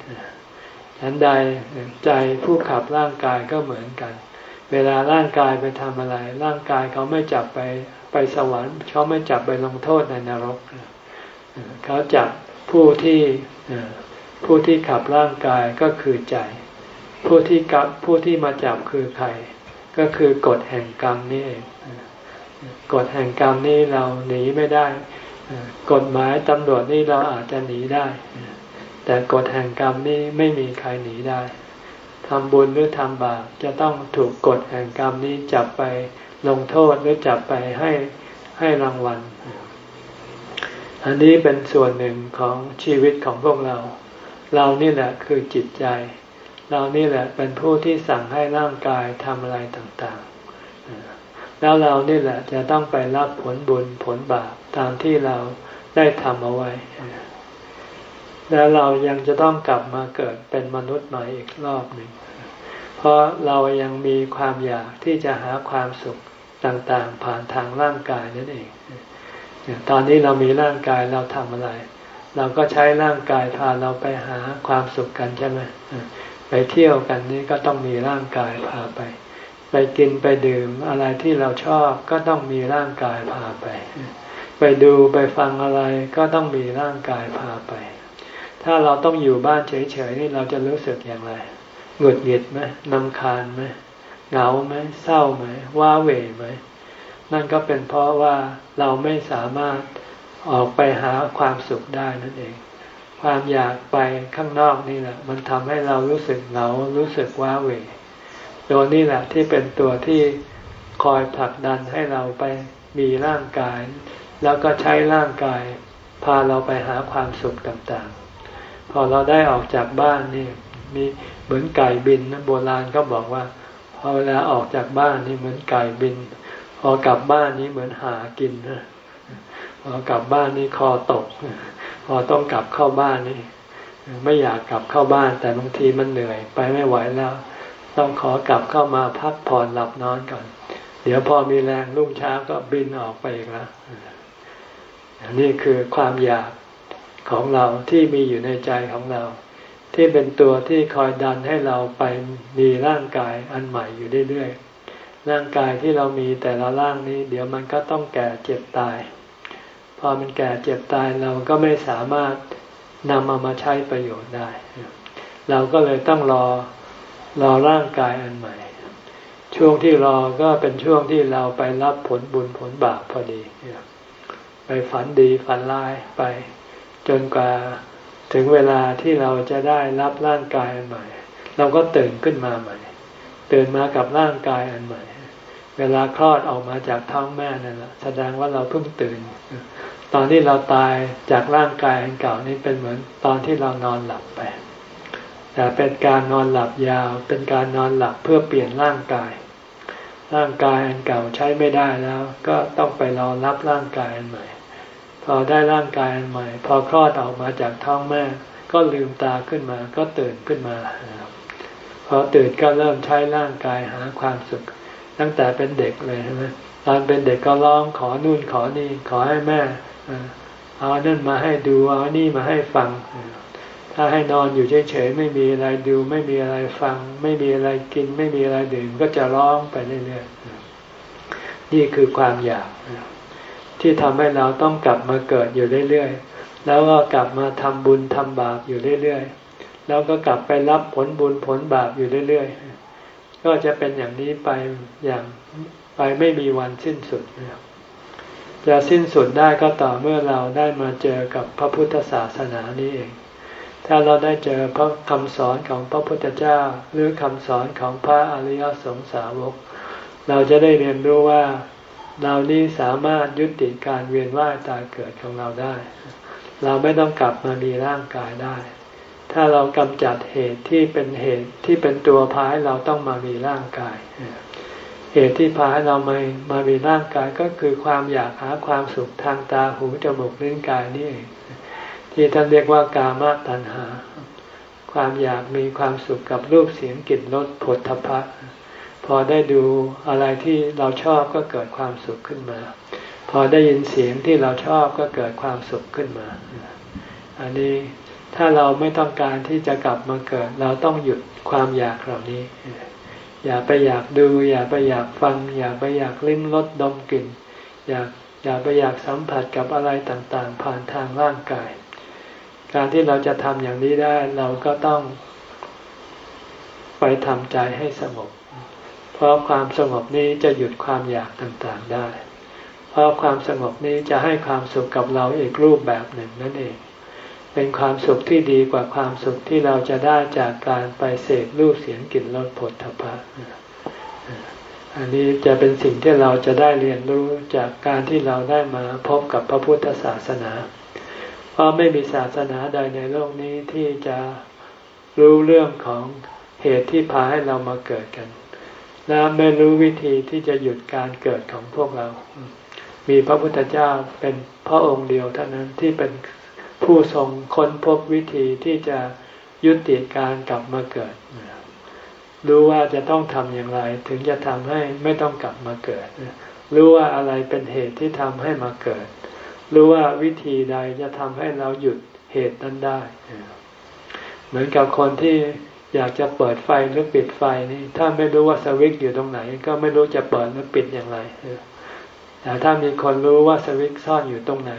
ฉันใดใจผู้ขับร่างกายก็เหมือนกัน เวลาร่างกายไปทำอะไร ร่างกายเขาไม่จับไปไปสวรรค์เขาไม่จับไปลงโทษในนรกเขาจับผู้ที่ผู้ที่ขับร่างกายก็คือใจ ผู้ที่กับผู้ที่มาจับคือใคร ก็คือกฎแห่งกรรมนี่เองกฎแห่งกรรมนี่เราหนีไม่ได้ กฎหมายตำรวจนี่เราอาจจะหนีได้ แต่กฎแห่งกรรมนี่ไม่มีใครหนีได้ทำบุญหรือทำบาปจะต้องถูกกฎแห่งกรรมนี้จับไปลงโทษหรือจับไปให้ให้รางวัล อันนี้เป็นส่วนหนึ่งของชีวิตของพวกเรา เรานี่แหละคือจิตใจ เรานี่แหละเป็นผู้ที่สั่งให้ร่างกายทำอะไรต่างๆ แล้วเรานี่แหละจะต้องไปรับผลบุญผลบาปตามที่เราได้ทำเอาไว้ แล้วเรายังจะต้องกลับมาเกิดเป็นมนุษย์ใหม่อีกรอบหนึ่ง เพราะเรายังมีความอยากที่จะหาความสุขต่างๆ ผ่านทางร่างกายนั่นเอง ตอนนี้เรามีร่างกายเราทำอะไร เราก็ใช้ร่างกายพาเราไปหาความสุขกันใช่ไหม ไปเที่ยวกันนี่ก็ต้องมีร่างกายพาไป ไปกินไปดื่มอะไรที่เราชอบก็ต้องมีร่างกายพาไป ไปดูไปฟังอะไรก็ต้องมีร่างกายพาไป ถ้าเราต้องอยู่บ้านเฉยๆนี่เราจะรู้สึกอย่างไรหงุดหงิดไหมนำคาญไหมเหงาไหมเศร้าไหมว้าเหวไหมนั่นก็เป็นเพราะว่าเราไม่สามารถออกไปหาความสุขได้นั่นเอง ความอยากไปข้างนอกนี่แหละ มันทำให้เรารู้สึกเหงารู้สึกว้าเหวตัวนี้แหละที่เป็นตัวที่คอยผลักดันให้เราไปมีร่างกาย แล้วก็ใช้ร่างกาย พาเราไปหาความสุขต่างๆ พอเราได้ออกจากบ้านนี่มีเหมือนไก่บินนะโบราณก็บอกว่าพอเวลาออกจากบ้านนี่เหมือนไก่บิน พอกลับบ้านนี้เหมือนหากินนะ กลับบ้านนี่คอตก พอต้องกลับเข้าบ้านนี่ ไม่อยากกลับเข้าบ้าน แต่บางทีมันเหนื่อย ไปไม่ไหวแล้ว ต้องขอกลับเข้ามาพักผ่อนหลับนอนก่อน เดี๋ยวพอมีแรงรุ่งเช้าก็บินออกไปอีกแล้วนี่คือความอยากของเราที่มีอยู่ในใจของเรา ที่เป็นตัวที่คอยดันให้เราไปมีร่างกายอันใหม่อยู่เรื่อยๆร่างกายที่เรามีแต่ละร่างนี้ เดี๋ยวมันก็ต้องแก่เจ็บตาย พอมันแก่เจ็บตายเราก็ไม่สามารถนำเอามาใช้ประโยชน์ได้ เราก็เลยต้องรอรอร่างกายอันใหม่ ช่วงที่รอก็เป็นช่วงที่เราไปรับผลบุญผลบาปพอดี ไปฝันดีฝันร้ายไป จนกว่าถึงเวลาที่เราจะได้รับร่างกายอันใหม่ เราก็ตื่นขึ้นมาใหม่ ตื่นมากับร่างกายอันใหม่ เวลาคลอดออกมาจากท้องแม่นั่นแหละแสดงว่าเราเพิ่งตื่น ตอนที่เราตายจากร่างกายอันเก่านี่เป็นเหมือนตอนที่เรานอนหลับไป แต่เป็นการนอนหลับยาว เป็นการนอนหลับเพื่อเปลี่ยนร่างกาย ร่างกายอันเก่าใช้ไม่ได้แล้ว ก็ต้องไปรอรับร่างกายอันใหม่ พอได้ร่างกายอันใหม่ พอคลอดออกมาจากท้องแม่ ก็ลืมตาขึ้นมา ก็ตื่นขึ้นมาพอตื่นก็เริ่มใช้ร่างกายหาความสุข ตั้งแต่เป็นเด็กเลยใช่ไหมตอนเป็นเด็กก็ร้องขอนู่นขอนี่ขอให้แม่ เอานั่นมาให้ดูเอานี่มาให้ฟัง ถ้าให้นอนอยู่เฉยๆไม่มีอะไรดู ไม่มีอะไรฟัง ไม่มีอะไรกิน ไม่มีอะไรดื่มก็จะร้องไปเรื่อยๆนี่คือความอยากที่ทำให้เราต้องกลับมาเกิดอยู่เรื่อยๆแล้วก็กลับมาทำบุญทำบาปอยู่เรื่อยๆแล้วก็กลับไปรับผลบุญผลบาปอยู่เรื่อยๆก็จะเป็นอย่างนี้ไปอย่างไปไม่มีวันสิ้นสุดนะครับ จะสิ้นสุดได้ก็ต่อเมื่อเราได้มาเจอกับพระพุทธศาสนานี้เอง ถ้าเราได้เจอพระคำสอนของพระพุทธเจ้า หรือคำสอนของพระอริยสงสาวก เราจะได้เรียนรู้ว่าเรานี้สามารถยุติการเวียนว่ายตายเกิดของเราได้ เราไม่ต้องกลับมามีร่างกายได้ ถ้าเรากำจัดเหตุที่เป็นเหตุที่เป็นตัวพาให้เราต้องมามีร่างกาย เหตุที่พาให้เรามามามีร่างกายก็คือความอยากหาความสุขทางตาหูจมูกลิ้นกายนี่เองที่ท่านเรียกว่ากามตัณหา ความอยากมีความสุขกับรูปเสียงกลิ่นรสผลทพะ พอได้ดูอะไรที่เราชอบก็เกิดความสุขขึ้นมาพพอได้ยินเสียงที่เราชอบก็เกิดความสุขขึ้นมา อันนี้ถ้าเราไม่ต้องการที่จะกลับมาเกิด เราต้องหยุดความอยากเหล่านี้ อย่าไปอยากดู อย่าไปอยากฟัง อย่าไปอยากลิ้มรสดมกลิ่น อยากอย่าไปอยากสัมผัสกับอะไรต่างๆ ผ่านทางร่างกาย การที่เราจะทำอย่างนี้ได้เราก็ต้อง ไปทำใจให้สงบ เพราะความสงบนี้จะหยุดความอยากต่างๆได้ เพราะความสงบนี้จะให้ความสุขกับเราอีกรูปแบบหนึ่งนั่นเอง เป็นความสุขที่ดีกว่าความสุขที่เราจะได้จากการไปเสกรูปเสียงกลิ่นรสผลทพะอันนี้จะเป็นสิ่งที่เราจะได้เรียนรู้จากการที่เราได้มาพบกับพระพุทธศาสนา เพราะไม่มีศาสนาใดในโลกนี้ที่จะรู้เรื่องของเหตุที่พาให้เรามาเกิดกัน และไม่รู้วิธีที่จะหยุดการเกิดของพวกเรา มีพระพุทธเจ้าเป็นพระองค์เดียวเท่านั้นที่เป็น ผู้ทรงค้นพบวิธีที่จะยุติการกลับมาเกิด รู้ว่าจะต้องทำอย่างไร ถึงจะทำให้ไม่ต้องกลับมาเกิด รู้ว่าอะไรเป็นเหตุที่ทำให้มาเกิด รู้ว่าวิธีใดจะทำให้เราหยุดเหตุนั้นได้ เหมือนกับคนที่อยากจะเปิดไฟหรือปิดไฟนี่ ถ้าไม่รู้ว่าสวิตช์อยู่ตรงไหน ก็ไม่รู้จะเปิดหรือปิดอย่างไรแต่ถ้ามีคนรู้ว่าสวิตช์ซ่อนอยู่ตรงไหน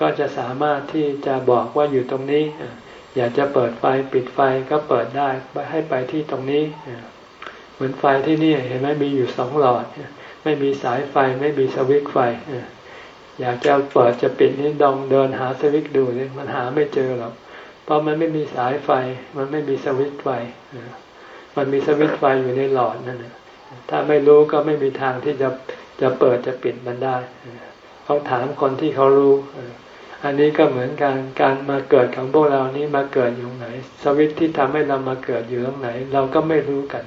ก็จะสามารถที่จะบอกว่าอยู่ตรงนี้ อยากจะเปิดไฟปิดไฟก็เปิดได้ให้ไปที่ตรงนี้ เหมือนไฟที่นี่เห็นไหมมีอยู่สองหลอด ไม่มีสายไฟไม่มีสวิตช์ไฟ อยากจะเปิดจะปิดนี่ดองเดินหาสวิตช์ดูเลยมันหาไม่เจอหรอกเพราะมันไม่มีสายไฟ มันไม่มีสวิตไฟ มันมีสวิตไฟอยู่ในหลอดนั่นถ้าไม่รู้ก็ไม่มีทางที่จะจะเปิดจะปิดมันได้ เขาถามคนที่เขารู้ อันนี้ก็เหมือนการการมาเกิดของพวกเรานี้มาเกิดอยู่ไหน สวิตที่ทำให้เรามาเกิดอยู่ตรงไหน เราก็ไม่รู้กัน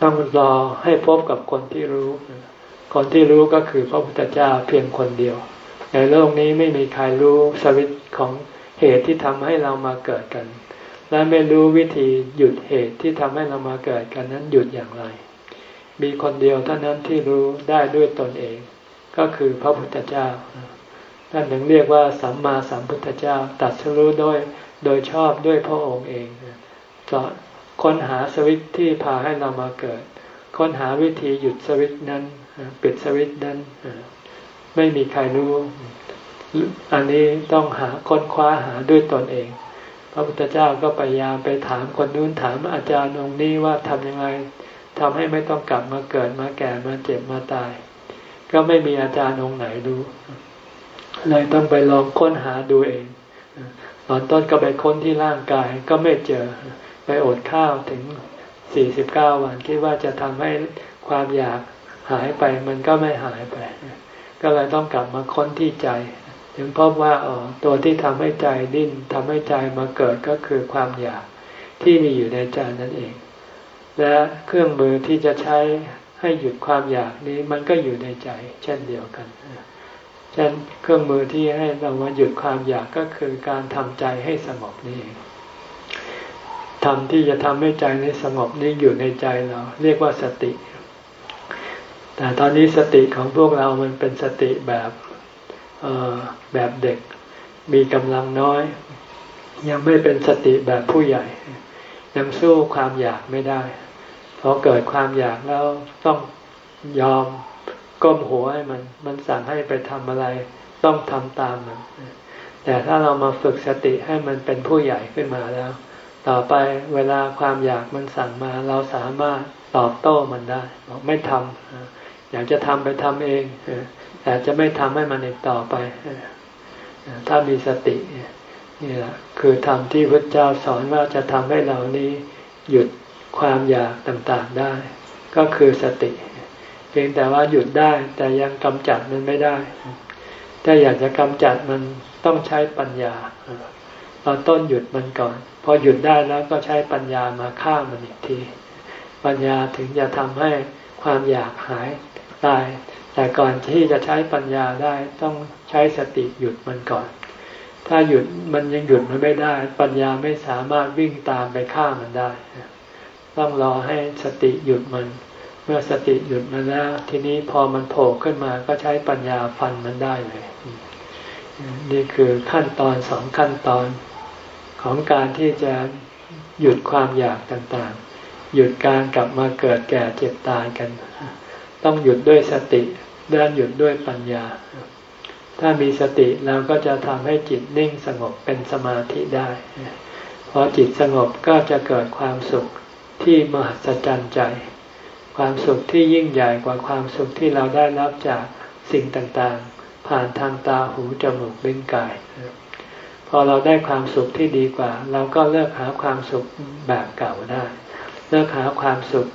ต้องรอให้พบกับคนที่รู้ คนที่รู้ก็คือพระพุทธเจ้าเพียงคนเดียว ในโลกนี้ไม่มีใครรู้สวิตของเหตุที่ทำให้เรามาเกิดกัน และไม่รู้วิธีหยุดเหตุที่ทำให้เรามาเกิดกันนั้นหยุดอย่างไร มีคนเดียวเท่านั้นที่รู้ได้ด้วยตนเอง ก็คือพระพุทธเจ้าท่านถึงเรียกว่าสัมมาสัมพุทธเจ้าตัดสู้โดยโดยชอบด้วยพระองค์เองสอนค้นหาสวิตที่พาให้เรามาเกิด ค้นหาวิธีหยุดสวิตนั้นปิดสวิตนั้นไม่มีใครรู้ อันนี้ต้องหาค้นคว้าหาด้วยตนเอง พระพุทธเจ้าก็พยายามไปถามคนนู้นถามอาจารย์องค์นี้ว่าทำยังไง ทำให้ไม่ต้องกลับมาเกิดมาแก่มาเจ็บมาตาย ก็ไม่มีอาจารย์องค์ไหนรู้เลยต้องไปลองค้นหาดูเองตอนต้นก็ไปค้นที่ร่างกายก็ไม่เจอไปอดข้าวถึงสี่สิบเก้าวันคิดว่าจะทำให้ความอยากหายไปมันก็ไม่หายไป ก็เลยต้องกลับมาค้นที่ใจ ถึงพบว่าอ๋อตัวที่ทำให้ใจดิ้นทำให้ใจมาเกิดก็คือความอยากที่มีอยู่ในใจนั่นเอง และเครื่องมือที่จะใช้ให้หยุดความอยากนี้มันก็อยู่ในใจ เช่นเดียวกันเช่นเครื่องมือที่ให้เรามาหยุดความอยากก็คือการทำใจให้สงบนี่เองทำที่จะทำให้ใจนี้สงบนี่อยู่ในใจเรา เรียกว่าสติ แต่ตอนนี้สติของพวกเรามันเป็นสติแบบแบบเด็ก มีกำลังน้อย ยังไม่เป็นสติแบบผู้ใหญ่ ยังสู้ความอยากไม่ได้พอเกิดความอยากแล้วต้องยอมก้มหัวให้มัน มันสั่งให้ไปทำอะไร ต้องทำตามมัน แต่ถ้าเรามาฝึกสติให้มันเป็นผู้ใหญ่ขึ้นมาแล้ว ต่อไปเวลาความอยากมันสั่งมา เราสามารถตอบโต้มันได้บอกไม่ทำอยากจะทำไปทำเองแต่จะไม่ทำให้มันอีกต่อไป ถ้ามีสติ นี่แหละคือธรรมที่พระเจ้าสอนว่าจะทำให้เรานี้หยุดความอยากต่างๆได้ ก็คือสติ เพียงแต่ว่าหยุดได้แต่ยังกำจัดมันไม่ได้ ถ้าอยากจะกำจัดมันต้องใช้ปัญญาตอนต้นหยุดมันก่อน พอหยุดได้แล้วก็ใช้ปัญญามาฆ่ามันอีกที ปัญญาถึงจะทำให้ความอยากหายตาย แต่ก่อนที่จะใช้ปัญญาได้ต้องใช้สติหยุดมันก่อน ถ้าหยุดมันยังหยุดมันไม่ได้ ปัญญาไม่สามารถวิ่งตามไปฆ่ามันได้ ต้องรอให้สติหยุดมัน เมื่อสติหยุดมาแล้ว ทีนี้พอมันโผล่ขึ้นมาก็ใช้ปัญญาฟันมันได้เลย นี่คือขั้นตอนสองขั้นตอนของการที่จะหยุดความอยากต่างๆ หยุดการกลับมาเกิดแก่เจ็บตายกัน ต้องหยุดด้วยสติด้านหยุดด้วยปัญญา ถ้ามีสติเราก็จะทำให้จิตนิ่งสงบเป็นสมาธิได้ พอจิตสงบก็จะเกิดความสุขที่มหัศจรรย์ใจ ความสุขที่ยิ่งใหญ่กว่าความสุขที่เราได้รับจากสิ่งต่างๆ ผ่านทางตาหูจมูกลิ้นกาย พอเราได้ความสุขที่ดีกว่า เราก็เลิกหาความสุขแบบเก่าได้ เลิกหาความสุข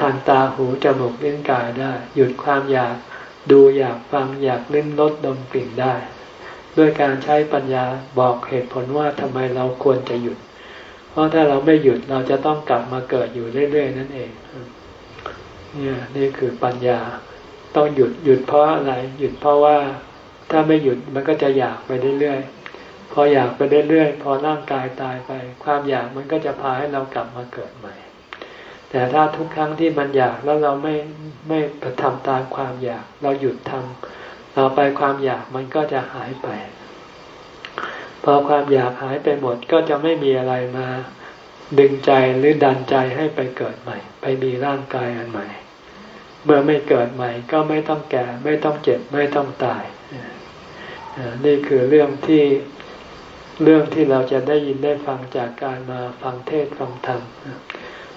ทางตาหูจมูกลิ้นกายได้ หยุดความอยาก ดูอยากฟังอยากลิ้มรสดมกลิ่นได้ ด้วยการใช้ปัญญาบอกเหตุผลว่าทำไมเราควรจะหยุด เพราะถ้าเราไม่หยุดเราจะต้องกลับมาเกิดอยู่เรื่อย ๆ นั่นเองเนี่ยนี่คือปัญญาต้องหยุดหยุดเพราะอะไร หยุดเพราะว่าถ้าไม่หยุดมันก็จะอยากไปเรื่อยๆพออยากไปเรื่อยๆพอร่างกายตายไป ความอยากมันก็จะพาให้เรากลับมาเกิดใหม่ แต่ถ้าทุกครั้งที่มันอยากแล้วเราไม่ไม่ทำตามความอยาก เราหยุดทำต่อไปความอยากมันก็จะหายไป พอความอยากหายไปหมดก็จะไม่มีอะไรมา ดึงใจหรือดันใจให้ไปเกิดใหม่ ไปมีร่างกายอันใหม่ เมื่อไม่เกิดใหม่ก็ไม่ต้องแก่ ไม่ต้องเจ็บไม่ต้องตายนี่คือเรื่องที่เรื่องที่เราจะได้ยินได้ฟังจากการมาฟังเทศฟังธรรม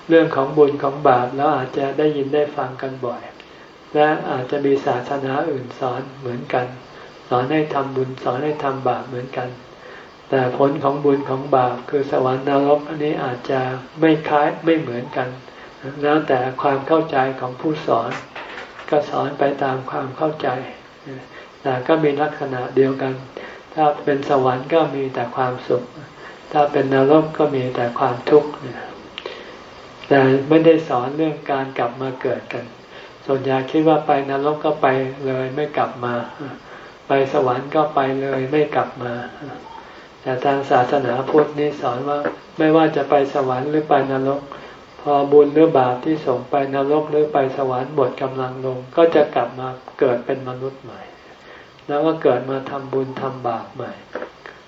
เรื่องของบุญของบาปแล้วอาจจะได้ยินได้ฟังกันบ่อย และอาจจะมีศาสนาอื่นสอนเหมือนกัน สอนให้ทำบุญสอนให้ทำบาปเหมือนกัน แต่ผลของบุญของบาปคือสวรรค์นรกอันนี้อาจจะไม่คล้ายไม่เหมือนกัน แล้วแต่ความเข้าใจของผู้สอน ก็สอนไปตามความเข้าใจแต่ก็มีลักษณะเดียวกัน ถ้าเป็นสวรรค์ก็มีแต่ความสุข ถ้าเป็นนรกก็มีแต่ความทุกข์ แต่ไม่ได้สอนเรื่องการกลับมาเกิดกัน ส่วนใหญ่คิดว่าไปนรกก็ไปเลยไม่กลับมา ไปสวรรค์ก็ไปเลยไม่กลับมา แต่ทางศาสนาพุทธนี่สอนว่าไม่ว่าจะไปสวรรค์หรือไปนรก พอบุญหรือบาปที่ส่งไปนรกหรือไปสวรรค์หมดกำลังลง ก็จะกลับมาเกิดเป็นมนุษย์ใหม่ แล้วก็เกิดมาทำบุญทำบาปใหม่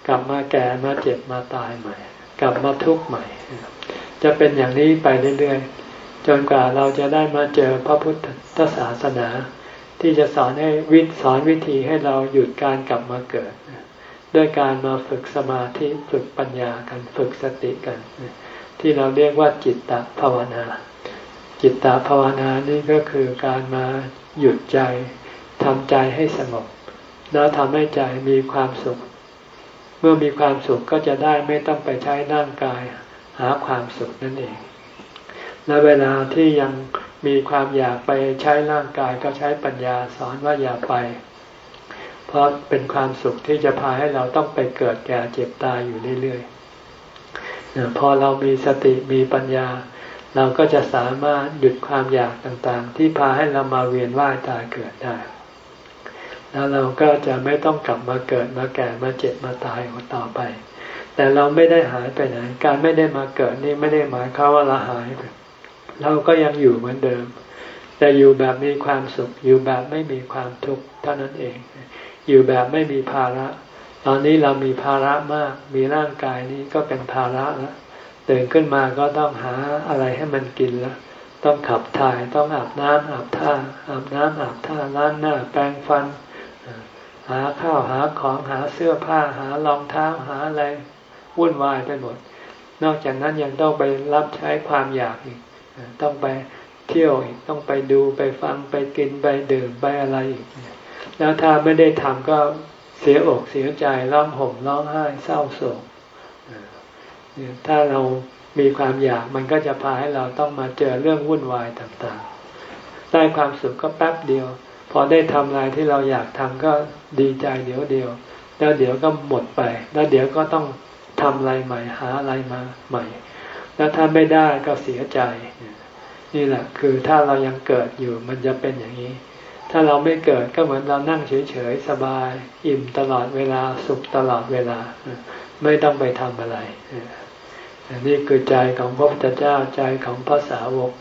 กลับมาแก่มาเจ็บมาตายใหม่ กลับมาทุกข์ใหม่ จะเป็นอย่างนี้ไปเรื่อยๆ จนกว่าเราจะได้มาเจอพระพุทธศาสนา ที่จะสอนให้วิสอนวิธีให้เราหยุดการกลับมาเกิด ด้วยการมาฝึกสมาธิฝึกปัญญากันฝึกสติกัน ที่เราเรียกว่าจิตตภาวนา จิตตภาวนานี่ก็คือการมาหยุดใจทำใจให้สงบแล้วทำให้ใจมีความสุข เมื่อมีความสุขก็จะได้ไม่ต้องไปใช้ร่างกาย หาความสุขนั่นเอง และเวลาที่ยังมีความอยากไปใช้ร่างกายก็ใช้ปัญญาสอนว่าอย่าไป เพราะเป็นความสุขที่จะพาให้เราต้องไปเกิดแก่เจ็บตายอยู่เรื่อยๆ พอเรามีสติมีปัญญา เราก็จะสามารถหยุดความอยากต่างๆ ที่พาให้เรามาเวียนว่ายตายเกิดได้ แล้วเราก็จะไม่ต้องกลับมาเกิดมาแก่มาเจ็บมาตายต่อไป แต่เราไม่ได้หายไปไหน การไม่ได้มาเกิดนี่ไม่ได้หมายความว่าเราหายไปเราก็ยังอยู่เหมือนเดิม แต่อยู่แบบมีความสุข อยู่แบบไม่มีความทุกข์เท่านั้นเอง อยู่แบบไม่มีภาระ ตอนนี้เรามีภาระมาก มีร่างกายนี้ก็เป็นภาระแล้วตื่นขึ้นมาก็ต้องหาอะไรให้มันกินแล้วต้องขับถ่ายต้องอาบน้ำอาบท่าอาบน้ำอาบท่าล้างหน้าแปรงฟัน หาข้าวหาของหาเสื้อผ้าหารองเท้าหาอะไร วุ่นวายไปหมด นอกจากนั้นยังต้องไปรับใช้ความอยากอีก ต้องไปเที่ยวอีก ต้องไปดูไปฟังไปกินไปดื่มไปอะไรอีก แล้วถ้าไม่ได้ทำก็เสียอกเสียใจร้องห่มร้องไห้เศร้าโศกถ้าเรามีความอยากมันก็จะพาให้เราต้องมาเจอเรื่องวุ่นวายต่างๆ ได้ความสุขก็แป๊บเดียว พอได้ทำอะไรที่เราอยากทำก็ดีใจเดี๋ยวเดียว แล้วเดี๋ยวก็หมดไป แล้วเดี๋ยวก็ต้อง ทำอะไรใหม่หาอะไรมาใหม่ แล้วถ้าไม่ได้ก็เสียใจ นี่แหละคือถ้าเรายังเกิดอยู่มันจะเป็นอย่างนี้ ถ้าเราไม่เกิดก็เหมือนเรานั่งเฉยๆสบาย อิ่มตลอดเวลาสุขตลอดเวลา ไม่ต้องไปทำอะไรนี่คือใจของพระพุทธเจ้าใจของพระสาวก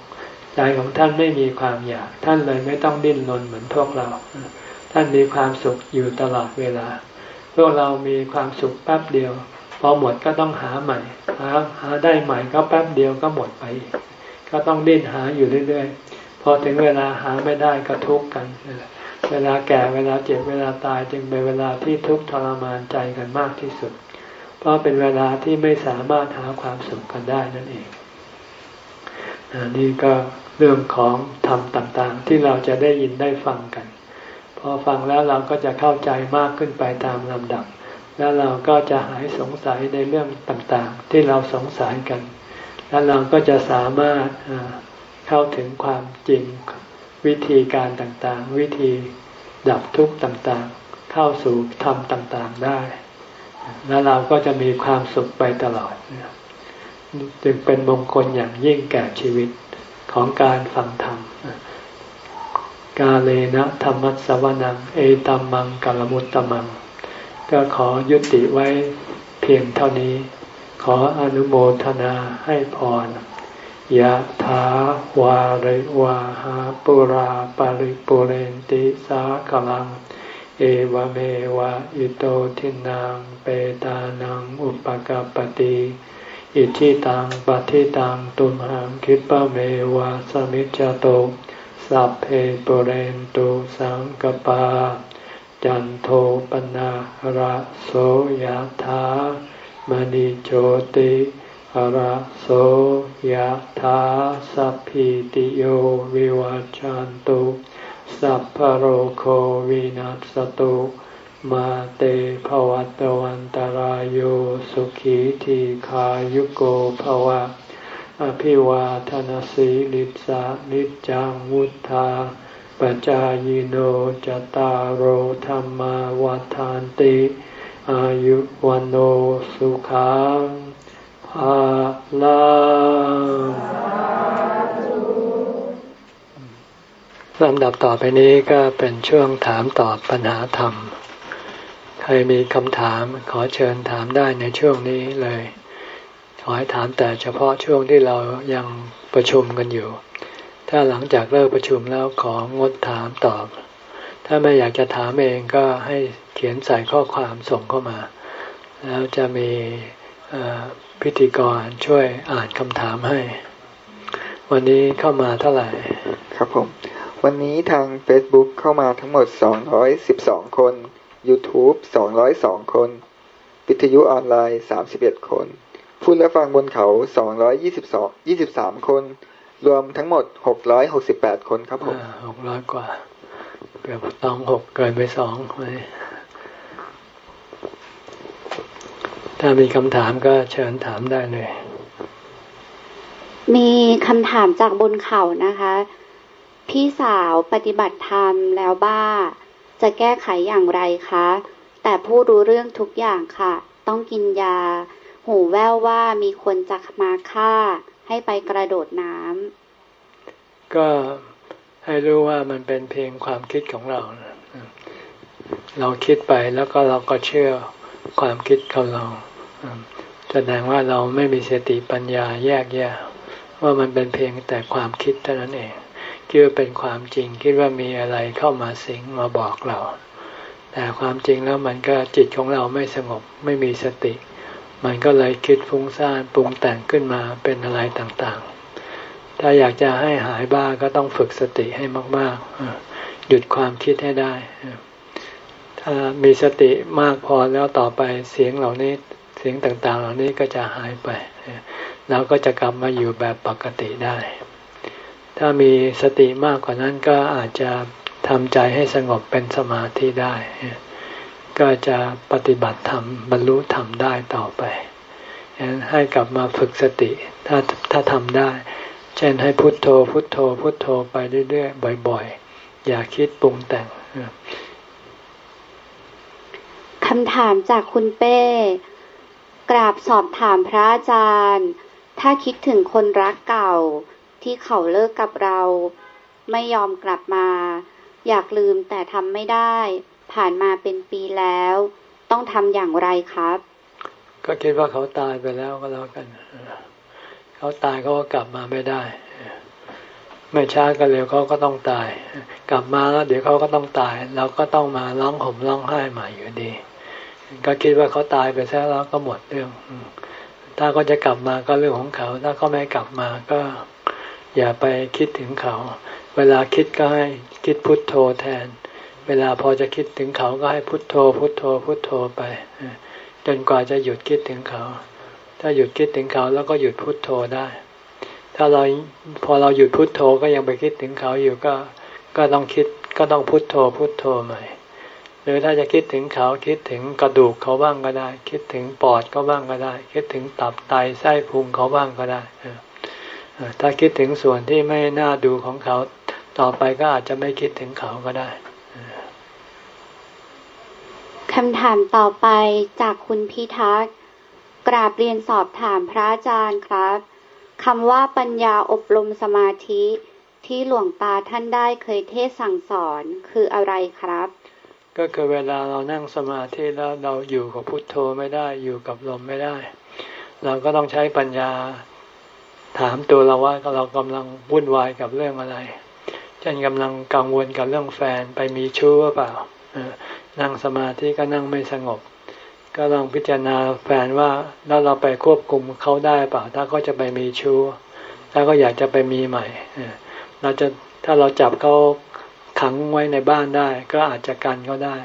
ใจของท่านไม่มีความอยาก ท่านเลยไม่ต้องดิ้นรนเหมือนพวกเรา ท่านมีความสุขอยู่ตลอดเวลา พวกเรามีความสุขแป๊บเดียว อหมดก็ต้องหาใหม่หาหาได้ใหม่ก็แป๊บเดียวก็หมดไปก็ต้องดิ้นหาอยู่เรื่อยๆ พอถึงเวลาหาไม่ได้ก็ทุกข์กัน เวลาแก่เวลาเจ็บเวลาตายจึงเป็นเวลาที่ทุกข์ทรมานใจกันมากที่สุด เพราะเป็นเวลาที่ไม่สามารถหาความสุขกันได้นั่นเองนี่ก็เรื่องของธรรมต่างๆ ที่เราจะได้ยินได้ฟังกัน พอฟังแล้วเราก็จะเข้าใจมากขึ้นไปตามลำดับ แล้วเราก็จะหายสงสัยในเรื่องต่างๆ ที่เราสงสัยกัน แล้วเราก็จะสามารถเข้าถึงความจริงวิธีการต่างๆ วิธีดับทุกข์ต่างๆ เข้าสู่ธรรมต่างๆได้ แล้วเราก็จะมีความสุขไปตลอดจึงเป็นมงคลอย่างยิ่งแก่ชีวิตของการฟังธรรม กาเลนะธรรมัสวนัง เอตัมมังกัลมุตตมัง ก็ขอยุติไว้เพียงเท่านี้ ขออนุโมทนาให้พรยะถาวาริวาหาปุราปาริปุเรนติสากลัง เอวเมวะอิโตทินังเปตานังอุปกาปติอิทิตังปฏิตังตุมหังคิปะเมวะสมิจจโตสัพเพปุเรนตุสังกปา จันโทปนะระโสยธามณิโชติระโสยธาสัพพิติโยวิวัจจันตุสัพพโรโควินัสตุมาเตภวัตวันตารโยสุขีทีขายุโกภวะ อภิวาทนสีลิสานิจังวุธา ปจายโนจตารโหธรรมวาทานติ อายุวันโอสุขังภาลาลำดับต่อไปนี้ก็เป็นช่วงถามตอบปัญหาธรรม ใครมีคำถามขอเชิญถามได้ในช่วงนี้เลย ขอให้ถามแต่เฉพาะช่วงที่เรายังประชุมกันอยู่ ถ้าหลังจากเลิกประชุมแล้วของดถามตอบ ถ้าไม่อยากจะถามเองก็ให้เขียนใส่ข้อความส่งเข้ามา แล้วจะมีพิธีกรช่วยอ่านคำถามให้ วันนี้เข้ามาเท่าไหร่ ครับผม วันนี้ทาง Facebook เข้ามาทั้งหมด 212 คน YouTube 202 คน วิทยุออนไลน์ 31 คน ผู้รับฟังบนเขา 222 23 คน รวมทั้งหมด668คนครับผมหกร้อยกว่าเกือบต้องหกเกินไปสองเลยถ้ามีคำถามก็เชิญถามได้เลย มีคำถามจากบนเขานะคะ พี่สาวปฏิบัติธรรมแล้วบ้า จะแก้ไขอย่างไรคะ แต่ผู้รู้เรื่องทุกอย่างค่ะ ต้องกินยา หูแว่วว่ามีคนจะมาฆ่า ให้ไปกระโดดน้ำก็ให้รู้ว่ามันเป็นเพียงความคิดของเรา เราคิดไปแล้วก็เราก็เชื่อความคิดของเรา แสดงว่าเราไม่มีสติปัญญาแยกแยะว่ามันเป็นเพียงแต่ความคิดเท่านั้นเองคิดว่าเป็นความจริงคิดว่ามีอะไรเข้ามาสิงมาบอกเรา แต่ความจริงแล้วมันก็จิตของเราไม่สงบไม่มีสติ มันก็เลยคิดฟุ้งซ่านปรุงแต่งขึ้นมาเป็นอะไรต่างๆ ถ้าอยากจะให้หายบ้าก็ต้องฝึกสติให้มากๆ หยุดความคิดให้ได้ ถ้ามีสติมากพอแล้วต่อไปเสียงเหล่านี้เสียงต่างๆ เหล่านี้ก็จะหายไป เราก็จะกลับมาอยู่แบบปกติได้ ถ้ามีสติมากกว่านั้นก็อาจจะทำใจให้สงบเป็นสมาธิได้ ก็จะปฏิบัติธรรมบรรลุธรรมได้ต่อไปให้กลับมาฝึกสติถ้าถ้าทำได้ เช่นให้พุทโธ พุทโธ พุทโธไปเรื่อยๆบ่อย ๆ อย่าคิดปรุงแต่งคำถามจากคุณเป้ กราบสอบถามพระอาจารย์ ถ้าคิดถึงคนรักเก่าที่เขาเลิกกับเรา ไม่ยอมกลับมา อยากลืมแต่ทำไม่ได้ ผ่านมาเป็นปีแล้ว ต้องทำอย่างไรครับ ก็คิดว่าเขาตายไปแล้วก็แล้วกัน เขาตายเขาก็กลับมาไม่ได้ ไม่ช้าก็เร็วเขาก็ต้องตาย กลับมาแล้วเดี๋ยวเขาก็ต้องตาย เราก็ต้องมาร้องห่มร้องไห้ใหม่อยู่ดี ก็คิดว่าเขาตายไปแล้วก็หมดเรื่องถ้าเขาจะกลับมาก็เรื่องของเขา ถ้าเขาไม่กลับมาก็อย่าไปคิดถึงเขา เวลาคิดก็ให้คิดพุทโธแทน เวลาพอจะคิดถึงเขาก็ให้พุทโธ พุทโธ พุทโธไป จนกว่าจะหยุดคิดถึงเขา ถ้าหยุดคิดถึงเขาแล้วก็หยุดพุทโธได้ ถ้าเราพอเราหยุดพุทโธก็ยังไปคิดถึงเขาอยู่ก็ก็ต้องคิดก็ต้องพุทโธพุทโธใหม่หรือถ้าจะคิดถึงเขาคิดถึงกระดูกเขาบ้างก็ได้ คิดถึงปอดก็บ้างก็ได้ คิดถึงตับไตไส้พุงเขาบ้างก็ได้ถ้าคิดถึงส่วนที่ไม่น่าดูของเขาต่อไปก็อาจจะไม่คิดถึงเขาก็ได้ คำถามต่อไปจากคุณพิทักษ์กราบเรียนสอบถามพระอาจารย์ครับคำว่าปัญญาอบรมสมาธิที่หลวงตาท่านได้เคยเทศสั่งสอนคืออะไรครับ ก็คือเวลาเรานั่งสมาธิแล้วเราอยู่กับพุทโธไม่ได้อยู่กับลมไม่ได้ เราก็ต้องใช้ปัญญาถามตัวเราว่าเรากำลังวุ่นวายกับเรื่องอะไรเช่นกำลังกังวลกับเรื่องแฟนไปมีชู้หรือเปล่า นั่งสมาธิก็นั่งไม่สงบ ก็ลองพิจารณาแฟนว่าแล้วเราไปควบคุมเขาได้เปล่า ถ้าเขาจะไปมีชู้ถ้าก็อยากจะไปมีใหม่เราจะถ้าเราจับเขาขังไว้ในบ้านได้ ก็อาจจะกันเขาได้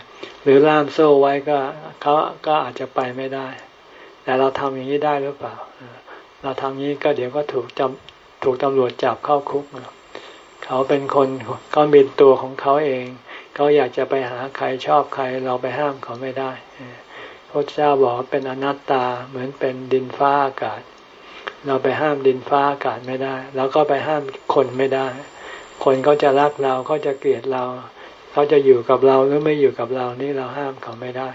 หรือล่ามโซ่ไว้ก็เขาก็อาจจะไปไม่ได้ แต่เราทำอย่างนี้ได้หรือเปล่า เราทำนี้ก็เดี๋ยวก็ถูกจำถูกตำรวจจับเข้าคุกเขาเป็นคนเขาเป็นตัวของเขาเอง เขาอยากจะไปหาใครชอบใครเราไปห้ามเขาไม่ได้พระเจ้าบอกเป็นอนัตตาเหมือนเป็นดินฟ้าอากาศ เราไปห้ามดินฟ้าอากาศไม่ได้แล้วก็ไปห้ามคนไม่ได้ คนเขาจะรักเราเขาจะเกลียดเราเขาจะอยู่กับเราหรือไม่อยู่กับเรานี่เราห้ามเขาไม่ได้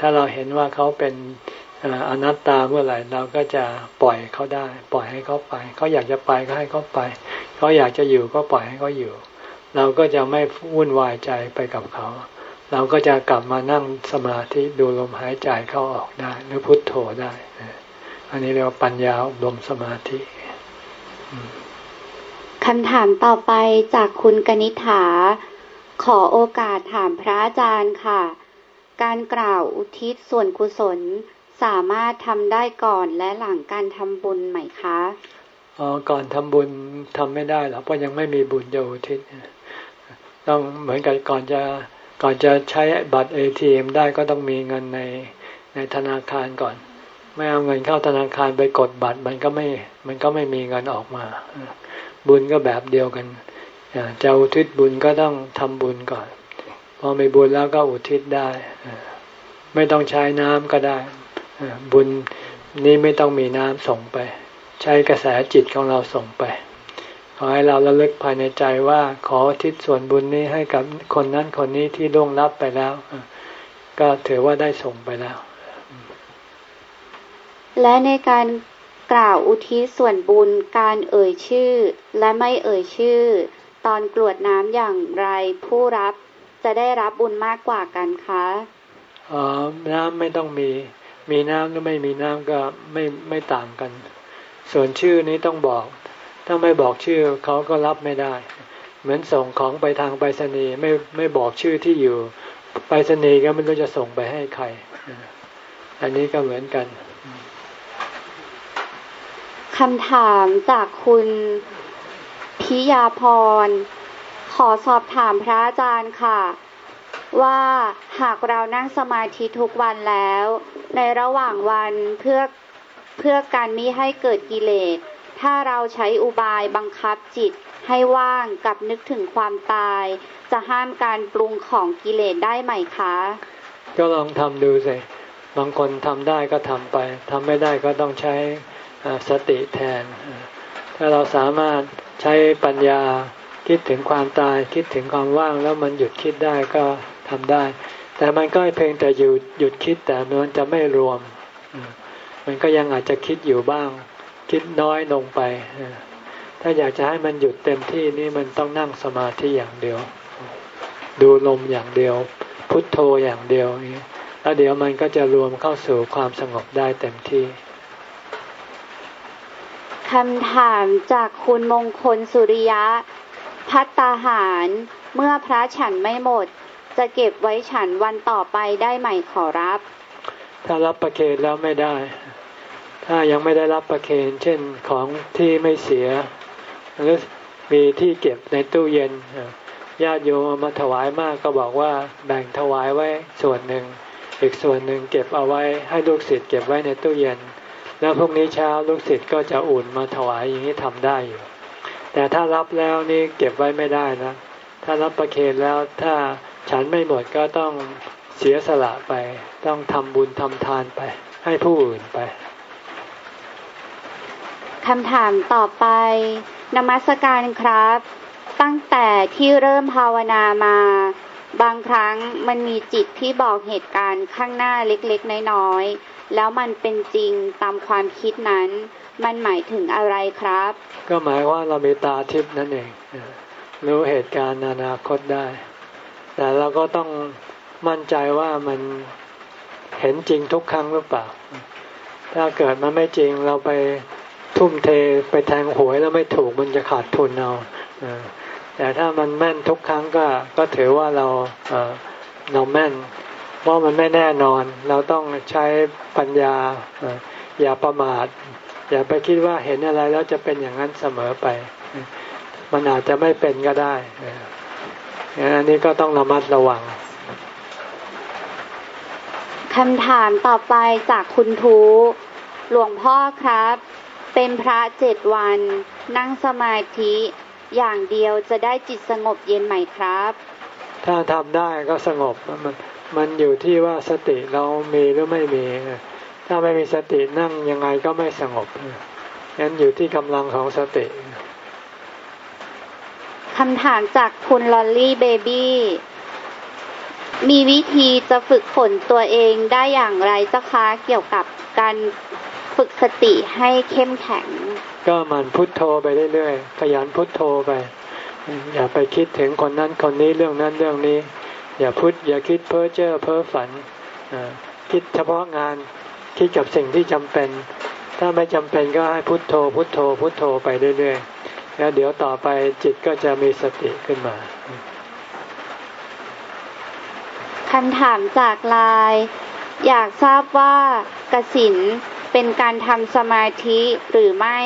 ถ้าเราเห็นว่าเขาเป็นอนัตตาเมื่อไหร่เราก็จะปล่อยเขาได้ ปล่อยให้เขาไป เขาอยากจะไปก็ให้เขาไป เขาอยากจะอยู่ก็ปล่อยให้เขาอยู่ เราก็จะไม่วุ่นวายใจไปกับเขา เราก็จะกลับมานั่งสมาธิดูลมหายใจเข้าออกได้ หรือพุทโธได้ อันนี้เรียกว่าปัญญาลมสมาธิคำถามต่อไปจากคุณกนิษฐา ขอโอกาสถามพระอาจารย์ค่ะ การกล่าวอุทิศส่วนกุศลสามารถทำได้ก่อนและหลังการทำบุญไหมคะ อ๋อก่อนทำบุญทำไม่ได้หรอกเพราะยังไม่มีบุญโยทิศต้องเหมือนกับก่อนจะก่อนจะใช้บัตรเอทีเอ็มได้ก็ต้องมีเงินในในธนาคารก่อน ไม่เอาเงินเข้าธนาคารไปกดบัตรมันก็ไม่มันก็ไม่มีเงินออกมา บุญก็แบบเดียวกันจะอุทิศบุญก็ต้องทำบุญก่อน พอมีบุญแล้วก็อุทิศได้ไม่ต้องใช้น้ำก็ได้บุญนี้ไม่ต้องมีน้ำส่งไป ใช้กระแสจิตของเราส่งไป ขอให้เราระลึกภายในใจว่าขอทิศส่วนบุญนี้ให้กับคนนั้นคนนี้ที่ล่วงลับไปแล้ว ก็ถือว่าได้ส่งไปแล้ว และในการกล่าวอุทิศส่วนบุญการเอ่ยชื่อ และไม่เอ่ยชื่อ ตอนกรวดน้ำอย่างไรผู้รับจะได้รับบุญมากกว่ากันคะอ๋อน้ำไม่ต้องมี มีน้ำหรือไม่มีน้ำก็ไม่ไม่ต่างกัน ส่วนชื่อนี้ต้องบอก ถ้าไม่บอกชื่อเขาก็รับไม่ได้ เหมือนส่งของไปทางไปรษณีย์ไม่ไม่บอกชื่อที่อยู่ไปรษณีย์ก็ไม่รู้จะส่งไปให้ใคร อันนี้ก็เหมือนกันคำถามจากคุณพิยาพร ขอสอบถามพระอาจารย์ค่ะ ว่าหากเรานั่งสมาธิทุกวันแล้ว ในระหว่างวันเพื่อ เพื่อการมิให้เกิดกิเลส ถ้าเราใช้อุบายบังคับจิตให้ว่างกับนึกถึงความตาย จะห้ามการปรุงของกิเลสได้ไหมคะ ก็ลองทำดูสิ บางคนทำได้ก็ทำไปทำไม่ได้ก็ต้องใช้สติแทน ถ้าเราสามารถใช้ปัญญาคิดถึงความตายคิดถึงความว่างแล้วมันหยุดคิดได้ก็ทำได้ แต่มันก็เพียงแต่หยุดหยุดคิดแต่มันจะไม่รวม มันก็ยังอาจจะคิดอยู่บ้าง คิดน้อยลงไป ถ้าอยากจะให้มันหยุดเต็มที่นี่มันต้องนั่งสมาธิอย่างเดียว ดูลมอย่างเดียว พุทโธอย่างเดียวแล้วเดี๋ยวมันก็จะรวมเข้าสู่ความสงบได้เต็มที่คำถามจากคุณมงคลสุริยะ พัตตาหาร เมื่อพระฉันไม่หมด จะเก็บไว้ฉันวันต่อไปได้ไหมขอรับ ถ้ารับประเคนแล้วไม่ได้ ถ้ายังไม่ได้รับประเคนเช่นของที่ไม่เสีย หรือมีที่เก็บในตู้เย็นญาติโยมมาถวายมากก็บอกว่าแบ่งถวายไว้ส่วนหนึ่ง อีกส่วนหนึ่งเก็บเอาไว้ให้ลูกศิษย์เก็บไว้ในตู้เย็น แล้วพรุ่งนี้เช้าลูกศิษย์ก็จะอุ่นมาถวายอย่างนี้ทำได้อยู่ แต่ถ้ารับแล้วนี่เก็บไว้ไม่ได้นะ ถ้ารับประเคนแล้วถ้าฉันไม่หมดก็ต้องเสียสละไป ต้องทำบุญทำทานไป ให้ผู้อื่นไป คำถามต่อไป นมัสการครับ ตั้งแต่ที่เริ่มภาวนามา บางครั้งมันมีจิตที่บอกเหตุการณ์ข้างหน้าเล็กๆ น้อยๆ แล้วมันเป็นจริงตามความคิดนั้น มันหมายถึงอะไรครับ ก็หมายว่าเรามีตาทิพย์นั่นเอง รู้เหตุการณ์อนาคตได้ แต่เราก็ต้องมั่นใจว่ามันเห็นจริงทุกครั้งหรือเปล่า ถ้าเกิดมันไม่จริงเราไป ทุ่มเทไปแทงหวยแล้วไม่ถูกมันจะขาดทุนเอาแต่ถ้ามันแม่นทุกครั้งก็ก็ถือว่าเราเราแม่น เพราะมันไม่แน่นอน เราต้องใช้ปัญญาอย่าประมาท อย่าไปคิดว่าเห็นอะไรแล้วจะเป็นอย่างนั้นเสมอไป มันอาจจะไม่เป็นก็ได้อันนี้ก็ต้องระมัดระวังคำถามต่อไปจากคุณทูหลวงพ่อครับ เป็นพระเจ็ดวัน นั่งสมาธิอย่างเดียวจะได้จิตสงบเย็นไหมครับ ถ้าทำได้ก็สงบมันมันอยู่ที่ว่าสติเรามีหรือไม่มี ถ้าไม่มีสตินั่งยังไงก็ไม่สงบงั้นอยู่ที่กำลังของสติคำถามจากคุณลอลลี่เบบี้ มีวิธีจะฝึกฝนตัวเองได้อย่างไรเจ้าคะเกี่ยวกับการ ฝึกสติให้เข้มแข็ง ก็มันพุทโธไปเรื่อยๆขยันพุทโธไป อย่าไปคิดถึงคนนั้นคนนี้เรื่องนั้นเรื่องนี้ อย่าพุทอย่าคิดเพ้อเจ้อเพ้อฝันคิดเฉพาะงานคิดกับสิ่งที่จำเป็น ถ้าไม่จำเป็นก็ให้พุทโธ พุทโธ พุทโธไปเรื่อยๆแล้วเดี๋ยวต่อไปจิตก็จะมีสติขึ้นมาคำถามจากลาย อยากทราบว่ากสิน เป็นการทำสมาธิหรือไม่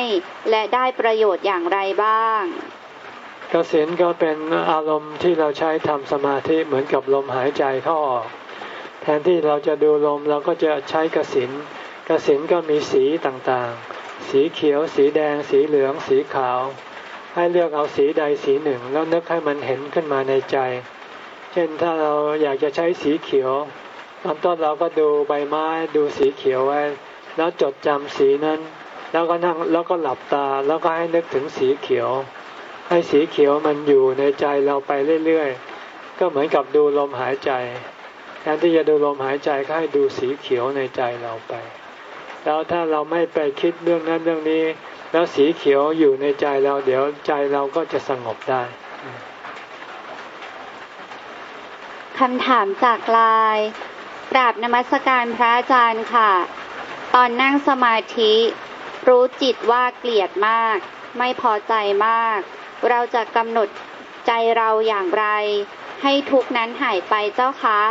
และได้ประโยชน์อย่างไรบ้างกสินก็เป็นอารมณ์ที่เราใช้ทำสมาธิเหมือนกับลมหายใจเข้าออก แทนที่เราจะดูลมเราก็จะใช้กสินกสินก็มีสีต่างๆ สีเขียว สีแดง สีเหลือง สีขาว ให้เลือกเอาสีใดสีหนึ่ง แล้วนึกให้มันเห็นขึ้นมาในใจ เช่นถ้าเราอยากจะใช้สีเขียวตอนต้นเราก็ดูใบไม้ดูสีเขียวไว้ แล้วจดจำสีนั้น แล้วก็นั่งแล้วก็หลับตาแล้วก็ให้นึกถึงสีเขียว ให้สีเขียวมันอยู่ในใจเราไปเรื่อยๆ ก็เหมือนกับดูลมหายใจแทนที่จะดูลมหายใจก็ให้ดูสีเขียวในใจเราไป แล้วถ้าเราไม่ไปคิดเรื่องนั้นเรื่องนี้ แล้วสีเขียวอยู่ในใจเราเดี๋ยวใจเราก็จะสงบได้คำถามจากลายกราบนมัสการพระอาจารย์ค่ะ ตอนนั่งสมาธิ รู้จิตว่าเกลียดมาก ไม่พอใจมาก เราจะกำหนดใจเราอย่างไร ให้ทุกนั้นหายไปเจ้าคะ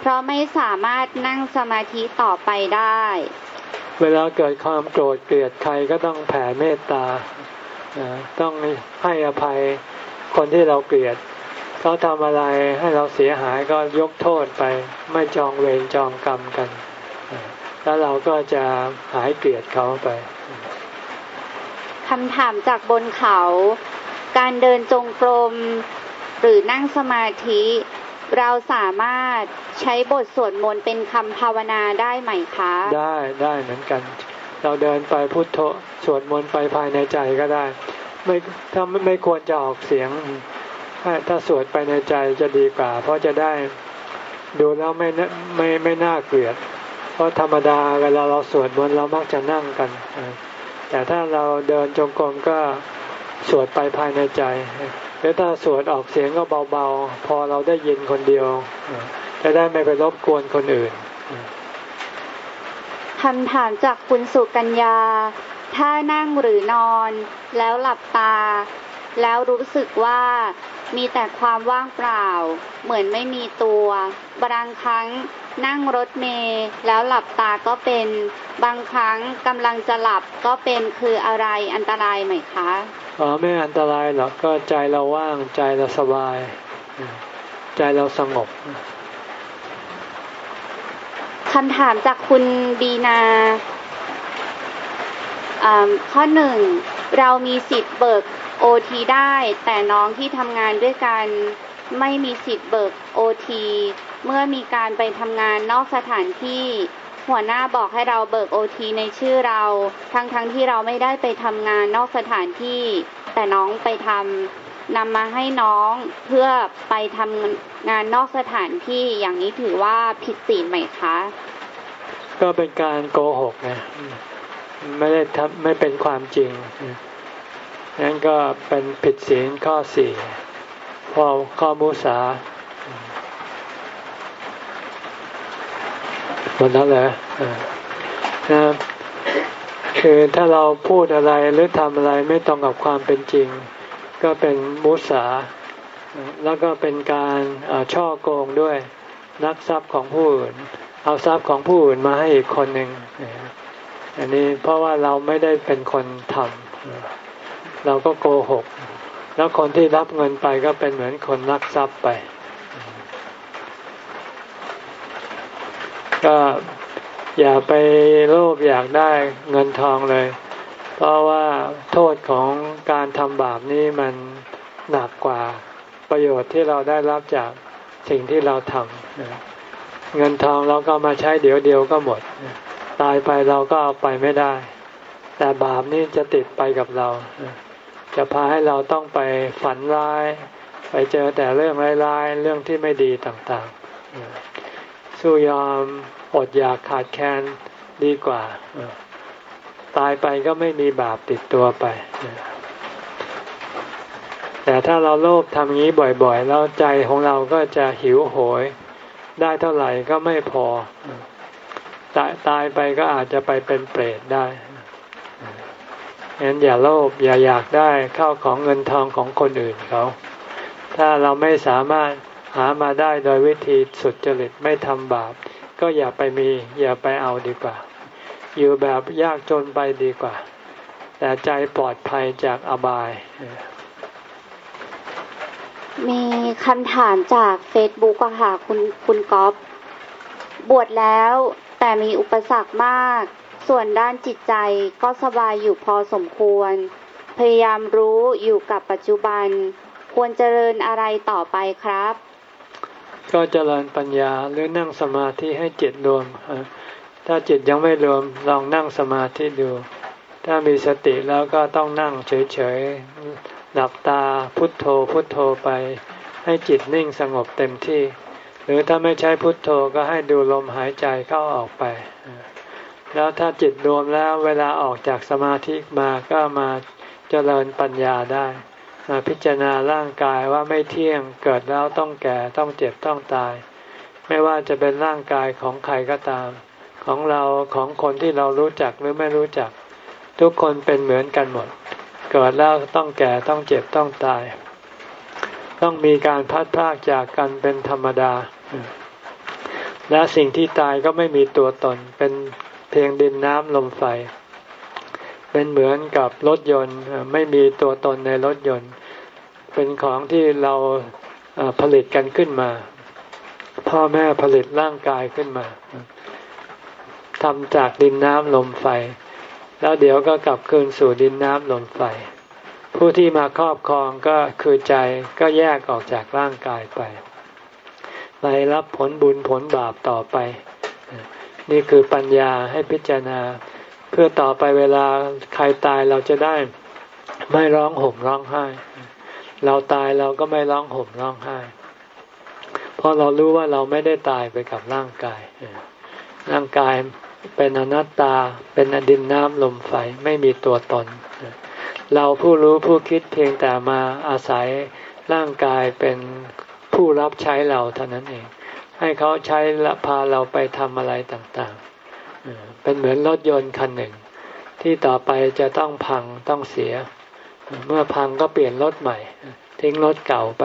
เพราะไม่สามารถนั่งสมาธิต่อไปได้ เวลาเกิดความโกรธเกลียดใครก็ต้องแผ่เมตตาต้องให้อภัยคนที่เราเกลียดเขาทำอะไรให้เราเสียหายก็ยกโทษไป ไม่จองเวรจองกรรมกัน แล้วเราก็จะหายเกลียดเขาไปคำถามจากบนเขา การเดินจงกรมหรือนั่งสมาธิ เราสามารถใช้บทสวดมนต์เป็นคำภาวนาได้ไหมคะ ได้ได้เหมือนกัน เราเดินไปพุทโธสวดมนต์ไปภายในใจก็ได้ ไม่ถ้าไม่ควรจะออกเสียง ถ้าสวดไปในใจจะดีกว่า เพราะจะได้ดูแล้วไม่ไม่ไม่น่าเกลียด เพราะธรรมดาเวลาเราสวดมนต์เรามักจะนั่งกัน แต่ถ้าเราเดินจงกรมก็สวดไปภายในใจหรือถ้าสวดออกเสียงก็เบาๆ พอเราได้ยินคนเดียว จะได้ไม่ไปรบกวนคนอื่นคำถามจากคุณสุกัญญา ถ้านั่งหรือนอน แล้วหลับตา แล้วรู้สึกว่า มีแต่ความว่างเปล่า เหมือนไม่มีตัวบางครั้งนั่งรถเมล์แล้วหลับตาก็เป็น บางครั้งกำลังจะหลับก็เป็นคืออะไรอันตรายไหมคะอ๋อไม่อันตรายหรอกก็ใจเราว่างใจเราสบาย ใจเราสงบคำถามจากคุณบีนาข้อหนึ่ง เรามีสิทธิ์เบิกโอทีได้ แต่น้องที่ทำงานด้วยกันไม่มีสิทธิ์เบิกโอทีเมื่อมีการไปทำงานนอกสถานที่ หัวหน้าบอกให้เราเบิกโอทีในชื่อเรา ทั้งๆทที่เราไม่ได้ไปทำงานนอกสถานที่ แต่น้องไปทำนำมาให้น้องเพื่อไปทำงานนอกสถานที่อย่างนี้ถือว่าผิดศีลไหมคะ ก็เป็นการโกหกนะ ไม่ได้ทำไม่เป็นความจริงนั้นก็เป็นผิดศีลข้อสี่ข้อข้อมุสาหมดแล้วเหรอนะคือถ้าเราพูดอะไรหรือทำอะไรไม่ตรงกับความเป็นจริง ก็เป็นมุสา แล้วก็เป็นการช่อโกงด้วยนักทรัพย์ของผู้อื่น เอาทรัพย์ของผู้อื่นมาให้อีกคนหนึ่ง อันนี้เพราะว่าเราไม่ได้เป็นคนทำเราก็โกหก แล้วคนที่รับเงินไปก็เป็นเหมือนคนนักทรัพย์ไป ก็อย่าไปโลภอยากได้เงินทองเลย เพราะว่าโทษของการทำบาปนี้มันหนักกว่าประโยชน์ที่เราได้รับจากสิ่งที่เราทำเงินทองเราก็มาใช้เดี๋ยวเดียวก็หมด ตายไปเราก็เอาไปไม่ได้ แต่บาปนี่จะติดไปกับเรา จะพาให้เราต้องไปฝันร้าย ไปเจอแต่เรื่องร้ายๆเรื่องที่ไม่ดีต่างๆ สู้ยอมอดอยากขาดแคลนดีกว่า ตายไปก็ไม่มีบาปติดตัวไป แต่ถ้าเราโลภทำงี้บ่อยๆ แล้วใจของเราก็จะหิวโหย ได้เท่าไหร่ก็ไม่พอ ตายตายไปก็อาจจะไปเป็นเปรตได้งั้นอย่าโลภอย่าอยากได้เข้าของเงินทองของคนอื่นเขา ถ้าเราไม่สามารถหามาได้โดยวิธีสุดจริตไม่ทำบาป ก็อย่าไปมีอย่าไปเอาดีกว่า อยู่แบบยากจนไปดีกว่า แต่ใจปลอดภัยจากอบาย มีคำถามจากเฟซบุ๊กอะค่ะคุณคุณก๊อฟบวชแล้ว แต่มีอุปสรรคมาก ส่วนด้านจิตใจก็สบายอยู่พอสมควร พยายามรู้อยู่กับปัจจุบัน ควรเจริญอะไรต่อไปครับ ก็เจริญปัญญาหรือนั่งสมาธิให้จิตรวม ถ้าจิตยังไม่รวมลองนั่งสมาธิดู ถ้ามีสติแล้วก็ต้องนั่งเฉยๆหลับตาพุทโธพุทโธไป ให้จิตนิ่งสงบเต็มที่ หรือถ้าไม่ใช้พุทโธก็ให้ดูลมหายใจเข้าออกไป แล้วถ้าจิตรวมแล้วเวลาออกจากสมาธิมาก็มาเจริญปัญญาได้ มาพิจารณาร่างกายว่าไม่เที่ยงเกิดแล้วต้องแก่ต้องเจ็บต้องตาย ไม่ว่าจะเป็นร่างกายของใครก็ตาม ของเราของคนที่เรารู้จักหรือไม่รู้จัก ทุกคนเป็นเหมือนกันหมด เกิดแล้วต้องแก่ต้องเจ็บต้องตาย ต้องมีการพัดพากจากกันเป็นธรรมดา และสิ่งที่ตายก็ไม่มีตัวตน เป็นเพียงดินน้ำลมไฟ เป็นเหมือนกับรถยนต์ไม่มีตัวตนในรถยนต์ เป็นของที่เราผลิตกันขึ้นมา พ่อแม่ผลิตร่างกายขึ้นมาทำจากดินน้ำลมไฟ แล้วเดี๋ยวก็กลับคืนสู่ดินน้ำลมไฟ ผู้ที่มาครอบครองก็คือใจก็แยกออกจากร่างกายไป ไปรับผลบุญผลบาปต่อไป นี่คือปัญญาให้พิจารณา เพื่อต่อไปเวลาใครตายเราจะได้ไม่ร้องห่มร้องไห้ เราตายเราก็ไม่ร้องห่มร้องไห้ เพราะเรารู้ว่าเราไม่ได้ตายไปกับร่างกาย ร่างกายเป็นอนัตตา เป็นอดินน้ำลมไฟไม่มีตัวตน เราผู้รู้ผู้คิดเพียงแต่มาอาศัยร่างกายเป็น ผู้รับใช้เราเท่านั้นเอง ให้เขาใช้ละพาเราไปทำอะไรต่างๆ เป็นเหมือนรถยนต์คันหนึ่ง ที่ต่อไปจะต้องพังต้องเสีย เมื่อพังก็เปลี่ยนรถใหม่ ทิ้งรถเก่าไป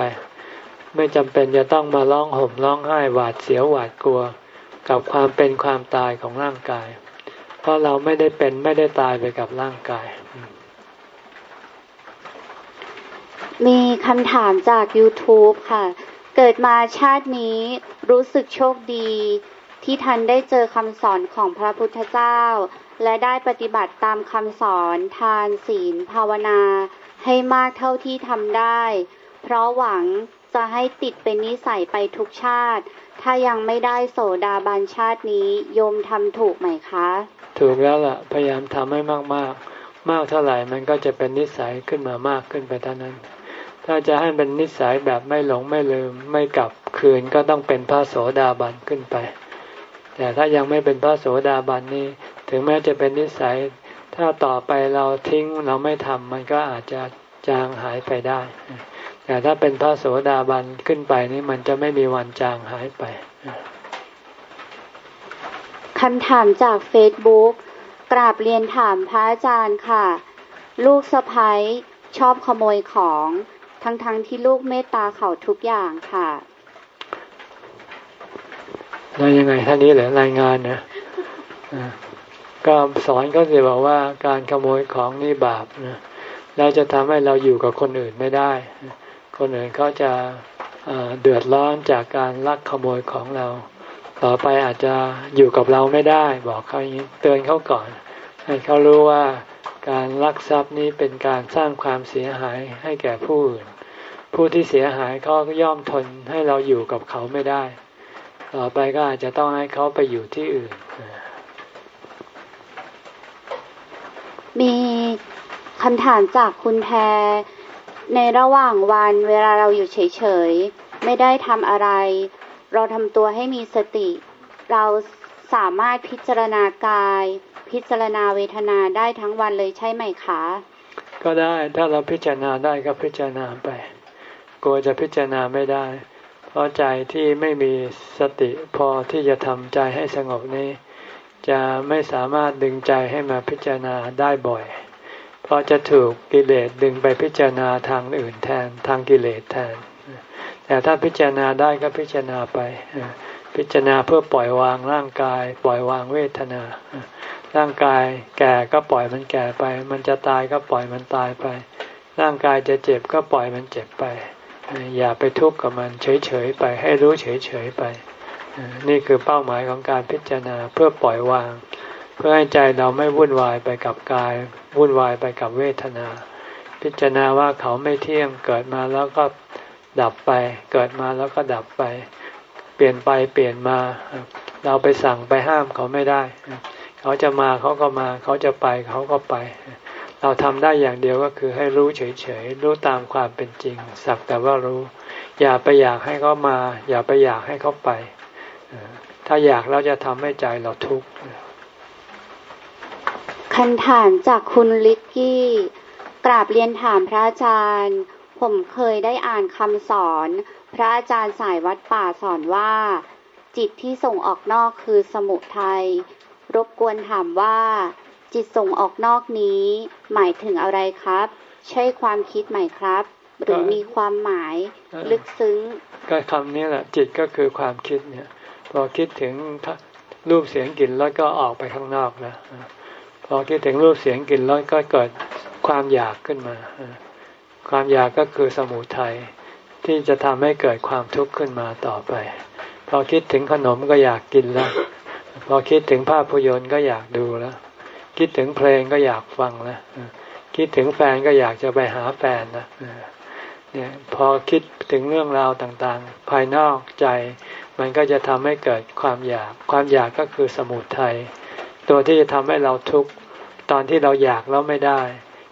ไม่จำเป็นจะต้องมาร้องห่มร้องไห้หวาดเสียวหวาดกลัว กับความเป็นความตายของร่างกาย เพราะเราไม่ได้เป็นไม่ได้ตายไปกับร่างกายมีคำถามจาก YouTube ค่ะ เกิดมาชาตินี้รู้สึกโชคดี ที่ท่านได้เจอคำสอนของพระพุทธเจ้า และได้ปฏิบัติตามคำสอนทานศีล ภาวนา ให้มากเท่าที่ทำได้ เพราะหวังจะให้ติดเป็นนิสัยไปทุกชาติ ถ้ายังไม่ได้โสดาบันชาตินี้โยมทำถูกไหมคะ ถูกแล้วล่ะ พยายามทำให้มากๆ มากเท่าไหร่มันก็จะเป็นนิสัยขึ้นมามากขึ้นไปเท่านั้น ถ้าจะให้เป็นนิสัยแบบไม่หลงไม่ลืมไม่กลับคืนก็ต้องเป็นพระโสดาบันขึ้นไป แต่ถ้ายังไม่เป็นพระโสดาบันนี้ถึงแม้จะเป็นนิสัย ถ้าต่อไปเราทิ้งเราไม่ทำมันก็อาจจะจางหายไปได้ แต่ถ้าเป็นพระโสดาบันขึ้นไปนี่มันจะไม่มีวันจางหายไปคำถามจากเฟซบุ๊กกราบเรียนถามพระอาจารย์ค่ะ ลูกสะพ้ยชอบขโมยของ ทั้งๆทที่ลูกเมตตาเขาทุกอย่างค่ะแล้ยังไงท่านี้เหรอรายงานนะอ่าก็สอนก็จะบอกว่าการขโมยของนี่บาปนะแล้วจะทำให้เราอยู่กับคนอื่นไม่ได้ คนอื่นเขาจะเอ่อเดือดร้อนจากการลักขโมยของเรา ต่อไปอาจจะอยู่กับเราไม่ได้ บอกเขาอย่างนี้เตือนเขาก่อน ให้เขารู้ว่าการลักทรัพย์นี้เป็นการสร้างความเสียหายให้แก่ผู้อื่น ผู้ที่เสียหายเขาก็ย่อมทนให้เราอยู่กับเขาไม่ได้ ต่อไปก็อาจจะต้องให้เขาไปอยู่ที่อื่น มีคำถามจากคุณแพรในระหว่างวันเวลาเราอยู่เฉยๆ ไม่ได้ทำอะไร เราทำตัวให้มีสติ เราสามารถพิจารณากาย พิจารณาเวทนาได้ทั้งวันเลยใช่ไหมคะ ก็ได้ถ้าเราพิจารณาได้ก็พิจารณาไป กลัวจะพิจารณาไม่ได้ เพราะใจที่ไม่มีสติพอที่จะทำใจให้สงบนี้ จะไม่สามารถดึงใจให้มาพิจารณาได้บ่อย เพราะจะถูกกิเลสดึงไปพิจารณาทางอื่นแทนทางกิเลสแทน แต่ถ้าพิจารณาได้ก็พิจารณาไป พิจารณาเพื่อปล่อยวางร่างกาย ปล่อยวางเวทนา ร่างกายแก่ก็ปล่อยมันแก่ไป มันจะตายก็ปล่อยมันตายไปร่างกายจะเจ็บก็ปล่อยมันเจ็บไป อย่าไปทุกข์กับมันเฉยๆไป ให้รู้เฉยๆไป นี่คือเป้าหมายของการพิจารณาเพื่อปล่อยวาง เพื่อให้ใจเราไม่วุ่นวายไปกับกาย วุ่นวายไปกับเวทนา พิจารณาว่าเขาไม่เที่ยงเกิดมาแล้วก็ดับไป เกิดมาแล้วก็ดับไป เปลี่ยนไปเปลี่ยนมา เราไปสั่งไปห้ามเขาไม่ได้ เขาจะมาเขาก็มา เขาจะไปเขาก็ไป เราทำได้อย่างเดียวก็คือให้รู้เฉยๆ รู้ตามความเป็นจริง สักแต่ว่ารู้ อย่าไปอยากให้เขามา อย่าไปอยากให้เขาไป ถ้าอยากเราจะทำให้ใจเราทุกข์คันถามจากคุณลิกกี้กราบเรียนถามพระอาจารย์ ผมเคยได้อ่านคำสอน พระอาจารย์สายวัดป่าสอนว่า จิตที่ส่งออกนอกคือสมุทัยรบกวนถามว่า จิตส่งออกนอกนี้ หมายถึงอะไรครับ ใช่ความคิดไหมครับ หรือมีความหมายลึกซึ้ง ก็คำนี้แหละจิตก็คือความคิดเนี่ย พอคิดถึงรูปเสียงกลิ่นรสก็ออกไปข้างนอกนะพอคิดถึงรูปเสียงกลิ่นรสก็เกิดความอยากขึ้นมา ความอยากก็คือสมุทัยที่จะทำให้เกิดความทุกข์ขึ้นมาต่อไป พอคิดถึงขนมก็อยากกินแล้ว พอคิดถึงภาพยนตร์ก็อยากดูแล้ว คิดถึงเพลงก็อยากฟังแล้วคิดถึงแฟนก็อยากจะไปหาแฟนนะเนี่ยพอคิดถึงเรื่องราวต่างๆ ภายนอกใจ มันก็จะทำให้เกิดความอยาก ความอยากก็คือสมุทัยตัวที่จะทำให้เราทุกข์ตอนที่เราอยากแล้วไม่ได้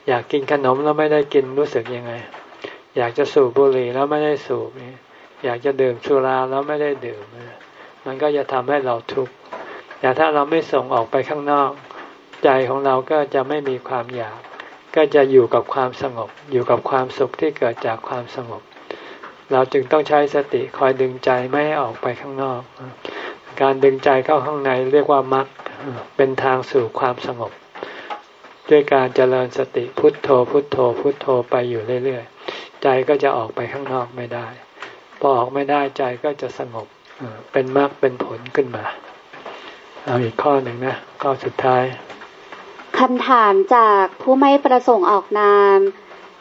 อยากกินขนมแล้วไม่ได้กินรู้สึกยังไง อยากจะสูบบุหรี่แล้วไม่ได้สูบนี่อยากจะดื่มสุราแล้วไม่ได้ดื่ม มันก็จะทำให้เราทุกข์แต่ถ้าเราไม่ส่งออกไปข้างนอก ใจของเราก็จะไม่มีความอยาก ก็จะอยู่กับความสงบ อยู่กับความสุขที่เกิดจากความสงบ เราจึงต้องใช้สติคอยดึงใจไม่ให้ออกไปข้างนอก การดึงใจเข้าข้างในเรียกว่ามรรคเป็นทางสู่ความสงบ ด้วยการเจริญสติพุทโธพุทโธ พุทโธไปอยู่เรื่อยๆ ใจก็จะออกไปข้างนอกไม่ได้ พอออกไม่ได้ใจก็จะสงบเป็นมรรคเป็นผลขึ้นมา เอาอีกข้อหนึ่งนะ ข้อสุดท้าย คำถามจากผู้ไม่ประสงค์ออกนาม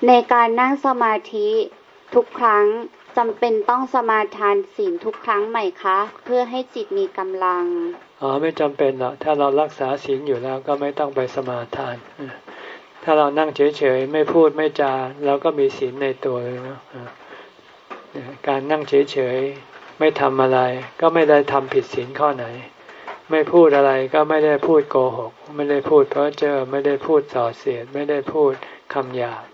ในการนั่งสมาธิทุกครั้งจำเป็นต้องสมาทานศีลทุกครั้งไหมคะ เพื่อให้จิตมีกำลังอ๋อไม่จำเป็นหรอกถ้าเรารักษาศีลอยู่แล้วก็ไม่ต้องไปสมาทาน ถ้าเรานั่งเฉยๆไม่พูดไม่จาเราก็มีศีลในตัวเลยนะการนั่งเฉยๆไม่ทำอะไร ก็ไม่ได้ทำผิดศีลข้อไหน ไม่พูดอะไรก็ไม่ได้พูดโกหก ไม่ได้พูดเพ้อเจ้อไม่ได้พูดส่อเสียด ไม่ได้พูดคำหยาบ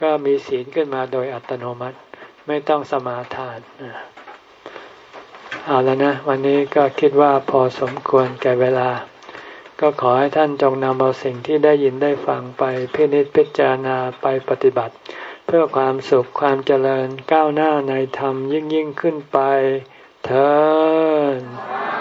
ก็มีศีลขึ้นมาโดยอัตโนมัติ ไม่ต้องสมาทานเอาแล้วนะ วันนี้ก็คิดว่าพอสมควรแก่เวลา ก็ขอให้ท่านจงนำเอาสิ่งที่ได้ยินได้ฟังไปพินิจพิจารณาไปปฏิบัติ เพื่อความสุขความเจริญก้าวหน้าในธรรมยิ่งยิ่งขึ้นไปเธอ